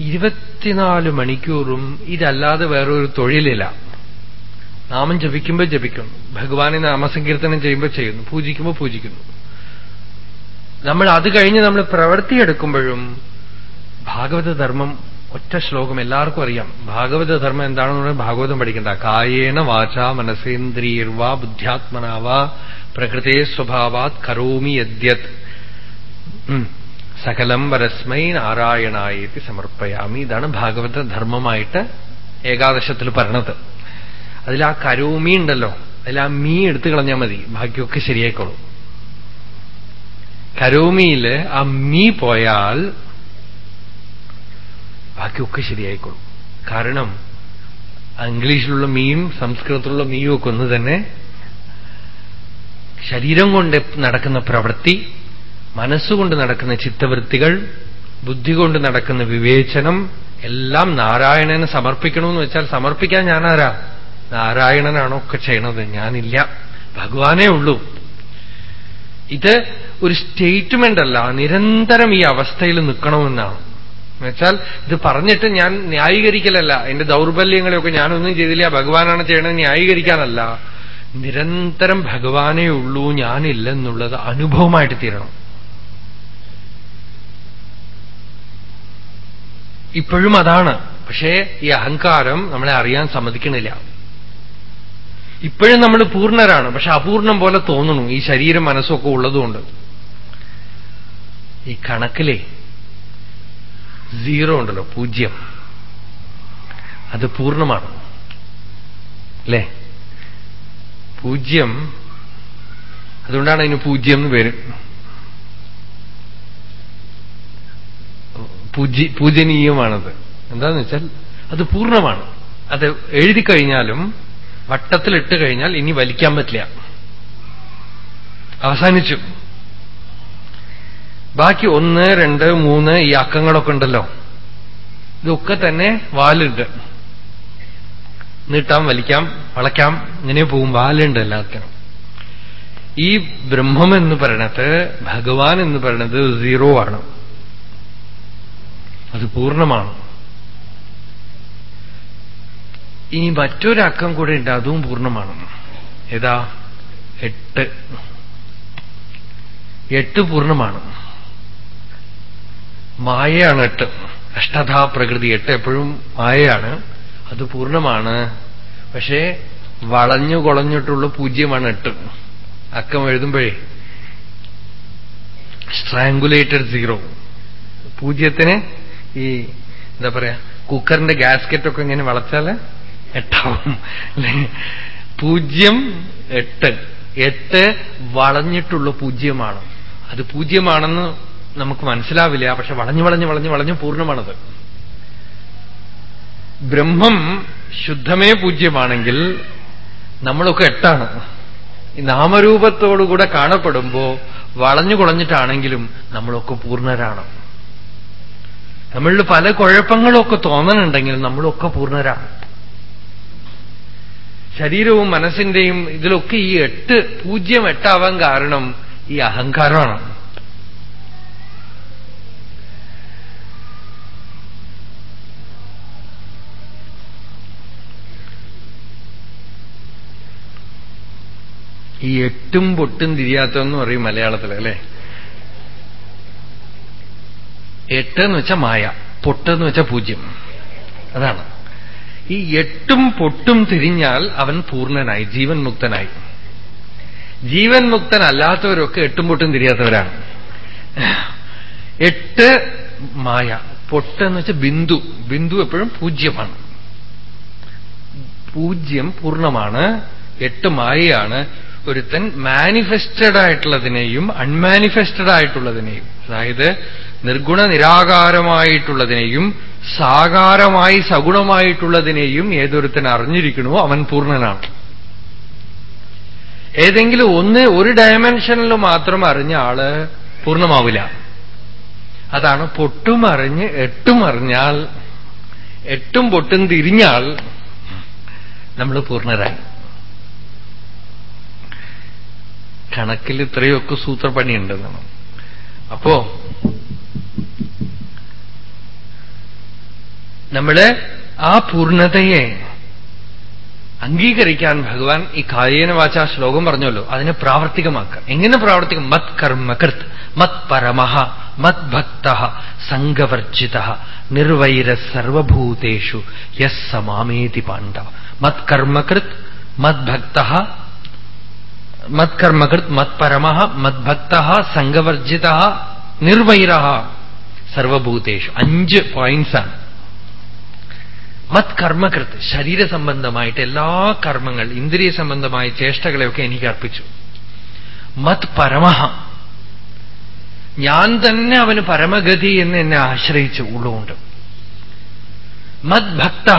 ഇരുപത്തിനാല് മണിക്കൂറും ഇതല്ലാതെ വേറൊരു തൊഴിലില്ല. നാമം ജപിക്കുമ്പോൾ ജപിക്കുന്നു ഭഗവാനെ നാമസങ്കീർത്തനം ചെയ്യുമ്പോൾ ചെയ്യുന്നു. പൂജിക്കുമ്പോൾ പൂജിക്കുന്നു. നമ്മൾ അത് കഴിഞ്ഞ് നമ്മൾ പ്രവൃത്തിയെടുക്കുമ്പോഴും ഭാഗവതധർമ്മം ഒറ്റ ശ്ലോകം എല്ലാവർക്കും അറിയാം. ഭാഗവതധർമ്മം എന്താണെന്ന് പറഞ്ഞാൽ ഭാഗവതം പഠിക്കണ്ട. കായേന വാച മനസേന്ദ്രിയർവാ ബുദ്ധ്യാത്മനാവാ പ്രകൃതേ സ്വഭാവാത് കരോമി യദ്യത്. സകലം പരസ്മൈ നാരായണായേത്തി സമർപ്പയാമി. ഇതാണ് ഭാഗവത ധർമ്മമായിട്ട് ഏകാദശത്തിൽ പറഞ്ഞത്. അതിൽ ആ കരോമി ഉണ്ടല്ലോ അതിൽ ആ മീ എടുത്തു കളഞ്ഞാൽ മതി ബാക്കിയൊക്കെ ശരിയായിക്കോളും. കരോമിയിൽ ആ മീ പോയാൽ ബാക്കിയൊക്കെ ശരിയായിക്കോളും. കാരണം ഇംഗ്ലീഷിലുള്ള മീയും സംസ്കൃതത്തിലുള്ള മീയും ഒക്കെ ഒന്ന് തന്നെ ശരീരം കൊണ്ട് നടക്കുന്ന പ്രവൃത്തി മനസ്സുകൊണ്ട് നടക്കുന്ന ചിത്തവൃത്തികൾ ബുദ്ധി കൊണ്ട് നടക്കുന്ന വിവേചനം എല്ലാം നാരായണന് സമർപ്പിക്കണമെന്ന് വെച്ചാൽ സമർപ്പിക്കാൻ ഞാനാരാ? നാരായണനാണോ ഒക്കെ ചെയ്യണത്? ഞാനില്ല. ഭഗവാനേ ഉള്ളൂ. ഇത് ഒരു സ്റ്റേറ്റ്മെന്റ് അല്ല നിരന്തരം ഈ അവസ്ഥയിൽ നിൽക്കണമെന്നാണ്. എന്നുവെച്ചാൽ ഇത് പറഞ്ഞിട്ട് ഞാൻ ന്യായീകരിക്കലല്ല. എന്റെ ദൗർബല്യങ്ങളെയൊക്കെ ഞാനൊന്നും ചെയ്തില്ല. ഭഗവാനാണ് ചെയ്യണത്. ന്യായീകരിക്കാനല്ല. നിരന്തരം ഭഗവാനേ ഉള്ളൂ. ഞാനില്ലെന്നുള്ളത് അനുഭവമായിട്ട് തീരണം. ഇപ്പോഴും അതാണ്. പക്ഷേ ഈ അഹങ്കാരം നമ്മളെ അറിയാൻ സമ്മതിക്കണില്ല. ഇപ്പോഴും നമ്മൾ പൂർണരാണ്. പക്ഷെ അപൂർണം പോലെ തോന്നുന്നു. ഈ ശരീരം മനസ്സൊക്കെ ഉള്ളതുകൊണ്ട്. ഈ കണക്കിലെ സീറോ ഉണ്ടല്ലോ പൂജ്യം. അത് പൂർണമാണ്. അല്ലേ? പൂജ്യം. അതുകൊണ്ടാണ് അതിന് പൂജ്യം എന്ന് പേര്. പൂജി പൂജനീയമാണത്. എന്താന്ന് വെച്ചാൽ അത് പൂർണമാണ്. അത് എഴുതി കഴിഞ്ഞാലും വട്ടത്തിലിട്ട് കഴിഞ്ഞാൽ ഇനി വലിക്കാൻ പറ്റില്ല. അവസാനിച്ചു. ബാക്കി ഒന്ന് രണ്ട് മൂന്ന് ഈ അക്കങ്ങളൊക്കെ ഉണ്ടല്ലോ. ഇതൊക്കെ തന്നെ വാലുണ്ട്. നീട്ടാം വലിക്കാം വളയ്ക്കാം ഇങ്ങനെ പോവും. വാലുണ്ട് എല്ലാത്തിനും. ഈ ബ്രഹ്മം എന്ന് പറയണത് ഭഗവാൻ എന്ന് പറയണത് സീറോ ആണ്. അത് പൂർണമാണ്. ഇനി മറ്റൊരക്കം കൂടെ ഉണ്ട് അതും പൂർണമാണ്. ഏതാ? എട്ട്. എട്ട് പൂർണമാണ്. മായയാണ് എട്ട്. അഷ്ടധാ പ്രകൃതി എട്ട് എപ്പോഴും മായയാണ്. അത് പൂർണമാണ്. പക്ഷേ വളഞ്ഞു കുളഞ്ഞിട്ടുള്ള പൂജ്യമാണ് എട്ട്. അക്കം എഴുതുമ്പോഴേ സ്ട്രാങ്കുലേറ്റഡ് സീറോ പൂജ്യത്തിന് ഈ എന്താ പറയാ കുക്കറിന്റെ ഗ്യാസ്കറ്റൊക്കെ ഇങ്ങനെ വളച്ചാൽ എട്ടാവും. അല്ലെ? പൂജ്യം എട്ട്. എട്ട് വളഞ്ഞിട്ടുള്ള പൂജ്യമാണ്. അത് പൂജ്യമാണെന്ന് നമുക്ക് മനസ്സിലാവില്ല പക്ഷെ വളഞ്ഞു വളഞ്ഞു വളഞ്ഞു വളഞ്ഞു പൂർണമാണത്. ബ്രഹ്മം ശുദ്ധമേ പൂജ്യമാണെങ്കിൽ നമ്മളൊക്കെ എട്ടാണ്. നാമരൂപത്തോടുകൂടെ കാണപ്പെടുമ്പോ വളഞ്ഞു കുളഞ്ഞിട്ടാണെങ്കിലും നമ്മളൊക്കെ പൂർണരാണ്. നമ്മളിൽ പല കുഴപ്പങ്ങളൊക്കെ തോന്നണുണ്ടെങ്കിൽ നമ്മളൊക്കെ പൂർണരാണ്. ശരീരവും മനസ്സിന്റെയും ഇതിലൊക്കെ ഈ എട്ട് പൂജ്യം എട്ടാവാൻ കാരണം ഈ അഹങ്കാരമാണ്. ഈ എട്ടും പൊട്ടും തിരിയാത്തെന്ന് പറയും മലയാളത്തിൽ അല്ലേ? എട്ട് എന്ന് വെച്ചാൽ മായ പൊട്ടെന്ന് വെച്ചാൽ പൂജ്യം. അതാണ്. ഈ എട്ടും പൊട്ടും തിരിഞ്ഞാൽ അവൻ പൂർണനായി ജീവൻ മുക്തനായി. ജീവൻ മുക്തനല്ലാത്തവരൊക്കെ എട്ടും പൊട്ടും തിരിയാത്തവരാണ്. എട്ട് മായ പൊട്ട് എന്ന് വെച്ചാൽ ബിന്ദു. ബിന്ദു എപ്പോഴും പൂജ്യമാണ്. പൂജ്യം പൂർണമാണ് എട്ട് മായയാണ്. ഒരുത്തൻ മാനിഫെസ്റ്റഡ് ആയിട്ടുള്ളതിനെയും അൺമാനിഫെസ്റ്റഡ് ആയിട്ടുള്ളതിനെയും. അതായത് നിർഗുണ നിരാകാരമായിട്ടുള്ളതിനെയും സാകാരമായി സഗുണമായിട്ടുള്ളതിനെയും ഏതൊരുത്തൻ അറിഞ്ഞിരിക്കണോ അവൻ പൂർണനാണ്. ഏതെങ്കിലും ഒന്ന് ഒരു ഡയമെൻഷനിൽ മാത്രം അറിഞ്ഞ ആൾ പൂർണമാവില്ല. അതാണ് പൊട്ടും അറിഞ്ഞ് എട്ടും അറിഞ്ഞാൽ എട്ടും പൊട്ടും തിരിഞ്ഞാൽ നമ്മൾ പൂർണരായി. കണക്കിൽ ഇത്രയൊക്കെ സൂത്രപ്പണിയുണ്ടെന്നാണ്. അപ്പോ നമ്മൾ ആ പൂർണതയെ അംഗീകരിക്കാൻ ഭഗവാൻ ഈ കായേന വാച ശ്ലോകം പറഞ്ഞല്ലോ. അതിനെ പ്രാവർത്തികമാക്കുക എങ്ങനെ പ്രാവർത്തികം? മത് കർമ്മകൃത് മത് പരമഹ മത് ഭക്ത സംഘവർജിത നിർവൈര സർവഭൂതേഷു യസ് സമാമേതി പാണ്ഡവ. മത് കർമ്മകൃത് മത് ഭക്ത മത്കർമ്മകൃത് മത്പരമ മത്ഭക്ത സംഘവർജിത നിർവൈര സർവഭൂതേഷു. അഞ്ച് പോയിന്റ്സാണ് മത് കർമ്മകൃത്ത് ശരീര സംബന്ധമായിട്ട് എല്ലാ കർമ്മങ്ങൾ ഇന്ദ്രിയ സംബന്ധമായ ചേഷ്ടകളെയൊക്കെ എനിക്ക് അർപ്പിച്ചു. മത് പരമഹ. ഞാൻ തന്നെ അവന് പരമഗതി എന്ന് എന്നെ ആശ്രയിച്ചു ഉള്ളുകൊണ്ട് മത് ഭക്ത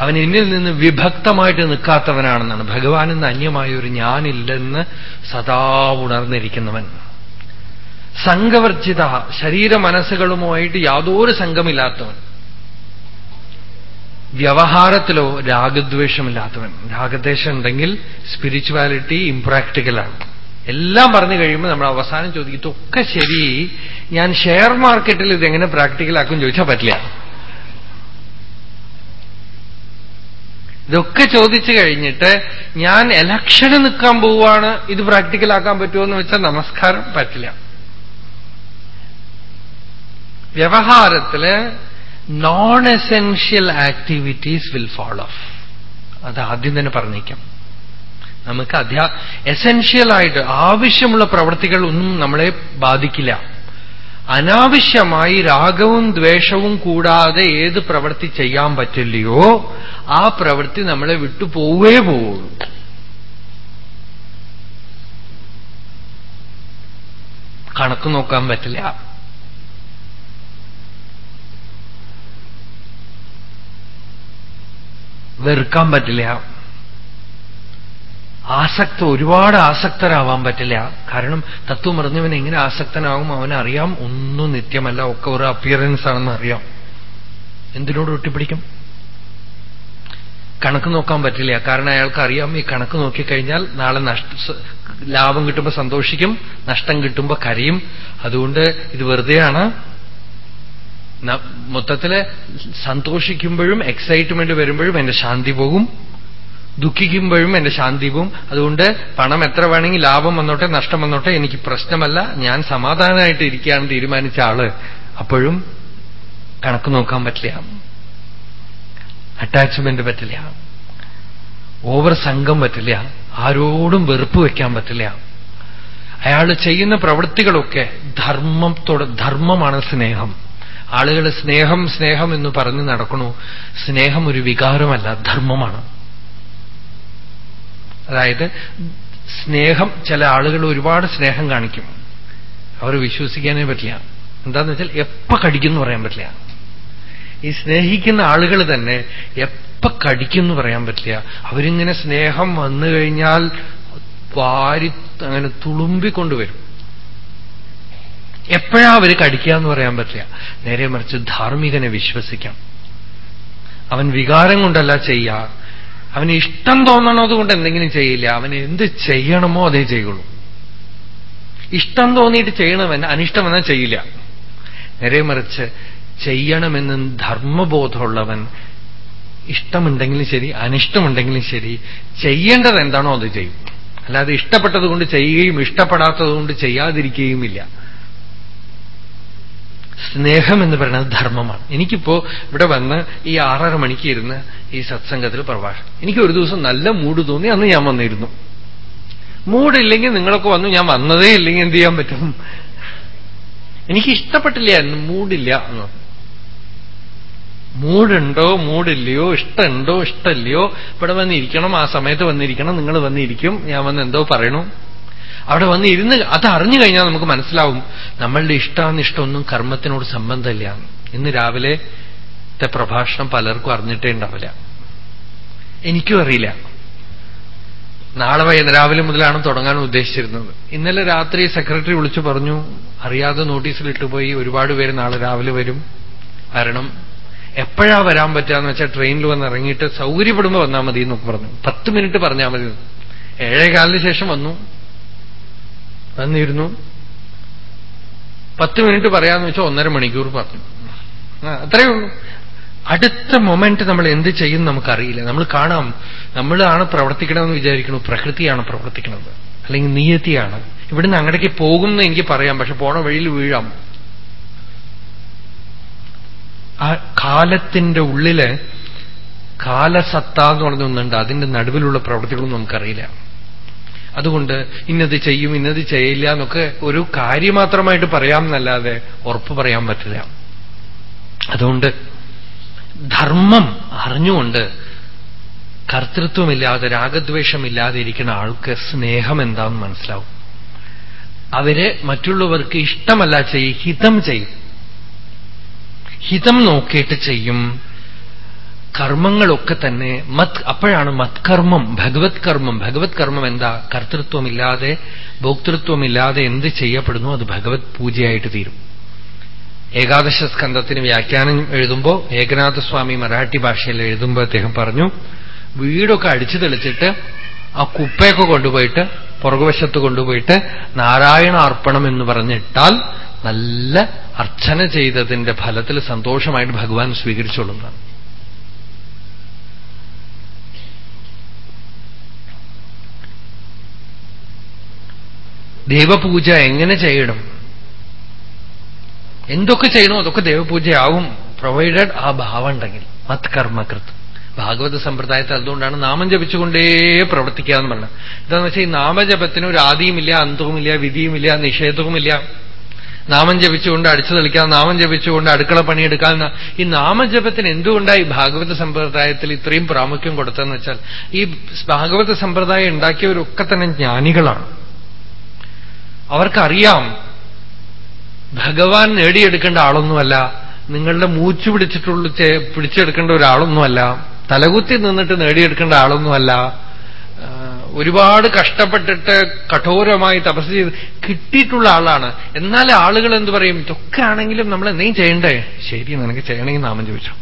അവൻ എന്നിൽ നിന്ന് വിഭക്തമായിട്ട് നിൽക്കാത്തവനാണെന്നാണ്. ഭഗവാനെന്ന് അന്യമായ ഒരു ഞാനില്ലെന്ന് സദാ ഉണർന്നിരിക്കുന്നവൻ. സംഘവർജിത ശരീര മനസ്സുകളുമായിട്ട് യാതൊരു സംഘമില്ലാത്തവൻ. വ്യവഹാരത്തിലോ രാഗദ്വേഷമില്ലാത്തവൻ. രാഗദ്വേഷം ഉണ്ടെങ്കിൽ സ്പിരിച്വാലിറ്റി ഇംപ്രാക്ടിക്കലാണ് എല്ലാം പറഞ്ഞു കഴിയുമ്പോൾ നമ്മൾ അവസാനം ചോദിക്കും ഇതൊക്കെ ശരി ഞാൻ ഷെയർ മാർക്കറ്റിൽ ഇതെങ്ങനെ പ്രാക്ടിക്കലാക്കും ചോദിച്ചാൽ പറ്റില്ല. ഇതൊക്കെ ചോദിച്ചു കഴിഞ്ഞിട്ട് ഞാൻ എലക്ഷന് നിൽക്കാൻ പോവാണ് ഇത് പ്രാക്ടിക്കലാക്കാൻ പറ്റുമോ എന്ന് വെച്ചാൽ നമസ്കാരം പറ്റില്ല. വ്യവഹാരത്തിൽ non essential activities will follow അത് ആദ്യം തന്നെ പറഞ്ഞേക്കാം. നമുക്ക് അധ്യാ എസെൻഷ്യലായിട്ട് ആവശ്യമുള്ള പ്രവൃത്തികൾ ഒന്നും നമ്മളെ ബാധിക്കില്ല. അനാവശ്യമായി രാഗവും ദ്വേഷവും കൂടാതെ ഏത് പ്രവൃത്തി ചെയ്യാൻ പറ്റില്ലയോ ആ പ്രവൃത്തി നമ്മളെ വിട്ടുപോവേ പോവുള്ളൂ. കണക്ക് നോക്കാൻ പറ്റില്ല. വെറുക്കാൻ പറ്റില്ല. ആസക്ത ഒരുപാട് ആസക്തരാവാൻ പറ്റില്ല. കാരണം തത്വം അറിഞ്ഞവൻ എങ്ങനെ ആസക്തനാകും അവനറിയാം ഒന്നും നിത്യമല്ല. ഒക്കെ ഒരു അപ്പിയറൻസ് ആണെന്ന് അറിയാം. എന്തിനോട് ഒട്ടിപ്പിടിക്കും? കണക്ക് നോക്കാൻ പറ്റില്ല. കാരണം അയാൾക്ക് അറിയാം. ഈ കണക്ക് നോക്കിക്കഴിഞ്ഞാൽ നാളെ നഷ്ട ലാഭം കിട്ടുമ്പോൾ സന്തോഷിക്കും. നഷ്ടം കിട്ടുമ്പോൾ കരയും. അതുകൊണ്ട് ഇത് വെറുതെയാണ്. മൊത്തത്തിൽ സന്തോഷിക്കുമ്പോഴും എക്സൈറ്റ്മെന്റ് വരുമ്പോഴും എന്റെ ശാന്തി പോകും. ദുഃഖിക്കുമ്പോഴും എന്റെ ശാന്തി പോവും അതുകൊണ്ട് പണം എത്ര വേണമെങ്കിൽ ലാഭം വന്നോട്ടെ നഷ്ടം വന്നോട്ടെ എനിക്ക് പ്രശ്നമല്ല. ഞാൻ സമാധാനമായിട്ട് ഇരിക്കുകയാണ് തീരുമാനിച്ച ആൾ. അപ്പോഴും കണക്ക് നോക്കാൻ പറ്റില്ല. അറ്റാച്ച്മെന്റ് പറ്റില്ല. ഓവർ സംഘം പറ്റില്ല. ആരോടും വെറുപ്പ് വയ്ക്കാൻ പറ്റില്ല. അയാൾ ചെയ്യുന്ന പ്രവൃത്തികളൊക്കെ ധർമ്മത്തോടെ ധർമ്മമാണ് സ്നേഹം. ആളുകൾ സ്നേഹം സ്നേഹം എന്ന് പറഞ്ഞു നടക്കണു. സ്നേഹം ഒരു വികാരമല്ല ധർമ്മമാണ്. അതായത് സ്നേഹം ചില ആളുകൾ ഒരുപാട് സ്നേഹം കാണിക്കും. അവർ വിശ്വസിക്കാനേ പറ്റില്ല. എന്താന്ന് വെച്ചാൽ എപ്പ കടിക്കുന്നു പറയാൻ പറ്റില്ല. ഈ സ്നേഹിക്കുന്ന ആളുകൾ തന്നെ എപ്പ കടിക്കുന്നു പറയാൻ പറ്റില്ല. അവരിങ്ങനെ സ്നേഹം വന്നു കഴിഞ്ഞാൽ വാരി അങ്ങനെ തുളുമ്പിക്കൊണ്ടുവരും എപ്പോഴാ അവർ കടിക്കുക എന്ന് പറയാൻ പറ്റില്ല. നേരെ മറിച്ച് ധാർമ്മികനെ വിശ്വസിക്കാം. അവൻ വികാരം കൊണ്ടല്ല ചെയ്യുക. അവന് ഇഷ്ടം തോന്നണതുകൊണ്ട് എന്തെങ്കിലും ചെയ്യില്ല. അവൻ എന്ത് ചെയ്യണമോ അതേ ചെയ്യുള്ളൂ. ഇഷ്ടം തോന്നിയിട്ട് ചെയ്യണവൻ അനിഷ്ടം എന്നാൽ ചെയ്യില്ല. നേരെ മറിച്ച് ചെയ്യണമെന്ന് ധർമ്മബോധമുള്ളവൻ ഇഷ്ടമുണ്ടെങ്കിലും ശരി അനിഷ്ടമുണ്ടെങ്കിലും ശരി ചെയ്യേണ്ടത് എന്താണോ അത് ചെയ്യും. അല്ലാതെ ഇഷ്ടപ്പെട്ടതുകൊണ്ട് ചെയ്യുകയും ഇഷ്ടപ്പെടാത്തതുകൊണ്ട് ചെയ്യാതിരിക്കുകയുമില്ല. സ്നേഹം എന്ന് പറയുന്നത് ധർമ്മമാണ്. എനിക്കിപ്പോ ഇവിടെ വന്ന് ഈ ആറര മണിക്ക് ഇരുന്ന് ഈ സത്സംഗത്തിൽ പ്രഭാഷണം. എനിക്ക് ഒരു ദിവസം നല്ല മൂഡ് തോന്നി അന്ന് ഞാൻ വന്നിരുന്നു. മൂഡില്ലെങ്കിൽ നിങ്ങളൊക്കെ വന്നു ഞാൻ വന്നതേ ഇല്ലെങ്കിൽ എന്ത് ചെയ്യാൻ പറ്റും? എനിക്ക് ഇഷ്ടപ്പെട്ടില്ല മൂഡില്ല എന്ന് മൂടുണ്ടോ മൂടില്ലയോ ഇഷ്ടമുണ്ടോ ഇഷ്ടമില്ലയോ? ഇവിടെ വന്നിരിക്കണം ആ സമയത്ത് വന്നിരിക്കണം നിങ്ങൾ വന്നിരിക്കും ഞാൻ വന്ന് എന്തോ പറയണു. അവിടെ വന്ന് ഇരുന്ന് അത് അറിഞ്ഞു കഴിഞ്ഞാൽ നമുക്ക് മനസ്സിലാവും നമ്മളുടെ ഇഷ്ടാനിഷ്ടമൊന്നും കർമ്മത്തിനോട് സംബന്ധമില്ല. ഇന്ന് രാവിലെ പ്രഭാഷണം പലർക്കും അറിഞ്ഞിട്ടേ ഉണ്ടാവില്ല. എനിക്കും അറിയില്ല. നാളെ രാവിലെ മുതലാണ് തുടങ്ങാൻ ഉദ്ദേശിച്ചിരുന്നത്. ഇന്നലെ രാത്രി സെക്രട്ടറി വിളിച്ചു പറഞ്ഞു അറിയാതെ നോട്ടീസിലിട്ടുപോയി ഒരുപാട് പേര് നാളെ രാവിലെ വരും. വരണം. എപ്പോഴാ വരാൻ പറ്റാന്ന് വെച്ചാൽ ട്രെയിനിൽ വന്ന് ഇറങ്ങിയിട്ട് സൗകര്യപ്പെടുമ്പോൾ വന്നാൽ മതി എന്നൊക്കെ പറഞ്ഞു. പത്ത് മിനിറ്റ് പറഞ്ഞാൽ മതി. ഏഴേകാലിന് ശേഷം വന്നു. വന്നിരുന്നു പത്ത് മിനിറ്റ് പറയാന്ന് വെച്ചാൽ ഒന്നര മണിക്കൂർ പറഞ്ഞു. അത്രയേ ഉള്ളൂ. അടുത്ത മൊമെന്റ് നമ്മൾ എന്ത് ചെയ്യും നമുക്കറിയില്ല. നമ്മൾ കാണാം. നമ്മളാണ് പ്രവർത്തിക്കണമെന്ന് വിചാരിക്കുന്നു. പ്രകൃതിയാണ് പ്രവർത്തിക്കുന്നത്. അല്ലെങ്കിൽ നിയതിയാണ്. ഇവിടുന്ന് അങ്ങടേക്ക് പോകും എന്ന് എനിക്ക് പറയാം. പക്ഷെ പോണ വഴിയിൽ വീഴാം. ആ കാലത്തിന്റെ ഉള്ളിൽ കാലസത്ത എന്ന് പറഞ്ഞൊന്നുണ്ട്. അതിന്റെ നടുവിലുള്ള പ്രവൃത്തികളൊന്നും നമുക്കറിയില്ല. അതുകൊണ്ട് ഇന്നത് ചെയ്യും ഇന്നത് ചെയ്യില്ല എന്നൊക്കെ ഒരു കാര്യം മാത്രമായിട്ട് പറയാമെന്നല്ലാതെ ഉറപ്പ് പറയാൻ പറ്റില്ല. അതുകൊണ്ട് ധർമ്മം അറിഞ്ഞുകൊണ്ട് കർത്തൃത്വമില്ലാതെ രാഗദ്വേഷമില്ലാതെ ഇരിക്കുന്ന ആൾക്ക് സ്നേഹം എന്താന്ന് മനസ്സിലാവും. അവർ മറ്റുള്ളവർക്ക് ഇഷ്ടമല്ല ചെയ്യും ഹിതം ചെയ്യും. ഹിതം നോക്കിയിട്ട് ചെയ്യും. കർമ്മങ്ങളൊക്കെ തന്നെ മത് അപ്പോഴാണ് മത്കർമ്മം ഭഗവത് കർമ്മം. ഭഗവത് കർമ്മം എന്താ? കർത്തൃത്വമില്ലാതെ ഭോക്തൃത്വമില്ലാതെ എന്ത് ചെയ്യപ്പെടുന്നു? അത് ഭഗവത് പൂജയായിട്ട് തീരും. ഏകാദശ സ്കന്ധത്തിന് വ്യാഖ്യാനം എഴുതുമ്പോ ഏകനാഥസ്വാമി മറാഠി ഭാഷയിൽ എഴുതുമ്പോൾ അദ്ദേഹം പറഞ്ഞു വീടൊക്കെ അടിച്ചു തെളിച്ചിട്ട് ആ കുപ്പയൊക്കെ കൊണ്ടുപോയിട്ട് പുറകുവശത്ത് കൊണ്ടുപോയിട്ട് നാരായണ അർപ്പണം എന്ന് പറഞ്ഞിട്ടാൽ നല്ല അർച്ചന ചെയ്തതിന്റെ ഫലത്തിൽ സന്തോഷമായിട്ട് ഭഗവാൻ സ്വീകരിച്ചോളുന്നതാണ്. ദേവപൂജ എങ്ങനെ ചെയ്യണം? എന്തൊക്കെ ചെയ്യണോ അതൊക്കെ ദേവപൂജയാവും. പ്രൊവൈഡഡ് ആ ഭാവം ഉണ്ടെങ്കിൽ. മത് കർമ്മകൃത് ഭാഗവത സമ്പ്രദായത്തിൽ അതുകൊണ്ടാണ് നാമം ജപിച്ചുകൊണ്ടേ പ്രവർത്തിക്കുക എന്ന് പറഞ്ഞത്. എന്താണെന്ന് വെച്ചാൽ ഈ നാമജപത്തിന് ഒരു ആദിയുമില്ല അന്തവുമില്ല വിധിയുമില്ല നിഷേധവുമില്ല. നാമം ജപിച്ചുകൊണ്ട് അടിച്ചു തെളിക്കാം നാമം ജപിച്ചുകൊണ്ട് അടുക്കള പണിയെടുക്കാം ഈ നാമജപത്തിന് എന്തുകൊണ്ടാണ് ഈ ഭാഗവത സമ്പ്രദായത്തിൽ ഇത്രയും പ്രാമുഖ്യം കൊടുത്തതെന്ന് വെച്ചാൽ ഈ ഭാഗവത സമ്പ്രദായം ഉണ്ടാക്കിയവരൊക്കെ തന്നെ ജ്ഞാനികളാണ്. അവർക്കറിയാം. ഭഗവാൻ നേടിയെടുക്കേണ്ട ആളൊന്നുമല്ല. നിങ്ങളുടെ മൂച്ചു പിടിച്ചിട്ടുള്ള പിടിച്ചെടുക്കേണ്ട ഒരാളൊന്നുമല്ല. തലകുത്തി നിന്നിട്ട് നേടിയെടുക്കേണ്ട ആളൊന്നുമല്ല. ഒരുപാട് കഷ്ടപ്പെട്ടിട്ട് കഠോരമായി തപസ് ചെയ്ത് കിട്ടിയിട്ടുള്ള ആളാണ്. എന്നാൽ ആളുകൾ എന്ത് പറയും? ഇതൊക്കെ ആണെങ്കിലും നമ്മൾ എന്തെങ്കിലും ചെയ്യണ്ടേ? ശരി നിനക്ക് ചെയ്യണമെങ്കിൽ നാമം ചോദിച്ചു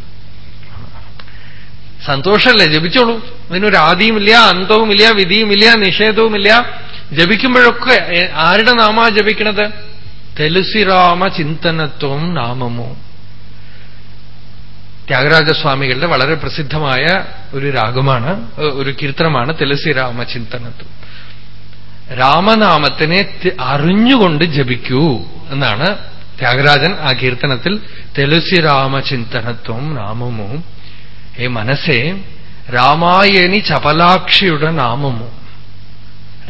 സന്തോഷമല്ലേ? ജപിച്ചോളൂ. ഇതിനൊരു ആദിയുമില്ല അന്തവുമില്ല വിധിയുമില്ല നിഷേധവുമില്ല. ജപിക്കുമ്പോഴൊക്കെ ആരുടെ നാമാ ജപിക്കണത്? തെലുസിരാമ ചിന്തനത്വം നാമമോ? ത്യാഗരാജസ്വാമികളുടെ വളരെ പ്രസിദ്ധമായ ഒരു രാഗമാണ് ഒരു കീർത്തനമാണ് തെലസിരാമ ചിന്തനത്വം. രാമനാമത്തിനെ അറിഞ്ഞുകൊണ്ട് ജപിക്കൂ എന്നാണ് ത്യാഗരാജൻ ആ കീർത്തനത്തിൽ തെലുസിരാമ ചിന്തനത്വം നാമമോ? ഏ മനസ്സേ രാമായണി ചപലാക്ഷിയുടെ നാമമോ?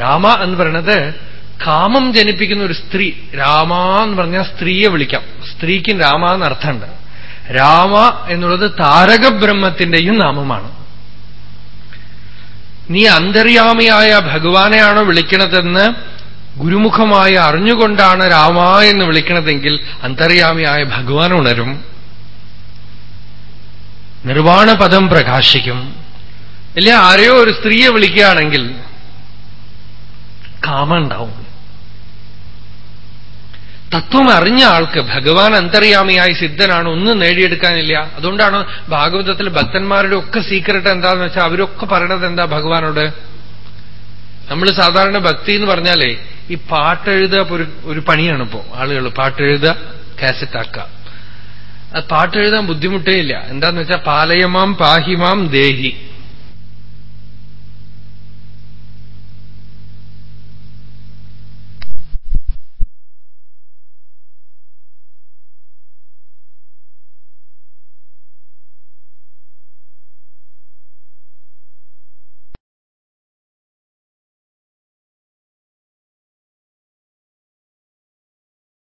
രാമ എന്ന് പറയണത് കാമം ജനിപ്പിക്കുന്ന ഒരു സ്ത്രീ. രാമ എന്ന് പറഞ്ഞാൽ സ്ത്രീയെ വിളിക്കാം. സ്ത്രീക്കും രാമ എന്ന് അർത്ഥമുണ്ട്. രാമ എന്നുള്ളത് താരകബ്രഹ്മത്തിന്റെയും നാമമാണ്. നീ അന്തര്യാമിയായ ഭഗവാനെയാണോ വിളിക്കണതെന്ന് ഗുരുമുഖമായി അറിഞ്ഞുകൊണ്ടാണ് രാമ എന്ന് വിളിക്കണതെങ്കിൽ അന്തര്യാമിയായ ഭഗവാൻ ഉണരും. നിർവാണപദം പ്രകാശിക്കും. ഇല്ല ആരെയോ ഒരു സ്ത്രീയെ വിളിക്കുകയാണെങ്കിൽ കാമം ഉണ്ടാവും തത്വം അറിഞ്ഞ ആൾക്ക് ഭഗവാൻ അന്തര്യാമിയായി സിദ്ധനാണ് ഒന്നും നേടിയെടുക്കാനില്ല. അതുകൊണ്ടാണ് ഭാഗവതത്തിൽ ഭക്തന്മാരുടെ ഒക്കെ സീക്രട്ട് എന്താന്ന് വെച്ചാൽ അവരൊക്കെ പറയണത് എന്താ ഭഗവാനോട്? നമ്മൾ സാധാരണ ഭക്തി എന്ന് പറഞ്ഞാലേ ഈ പാട്ടെഴുതുക ഒരു ഒരു പണിയാണ് ഇപ്പോ ആളുകൾ പാട്ടെഴുതുക കാസറ്റ് ആക്കുക. പാട്ടെഴുതാൻ ബുദ്ധിമുട്ടേ ഇല്ല. എന്താന്ന് വെച്ചാൽ പാലയമാം പാഹിമാം ദേഹി.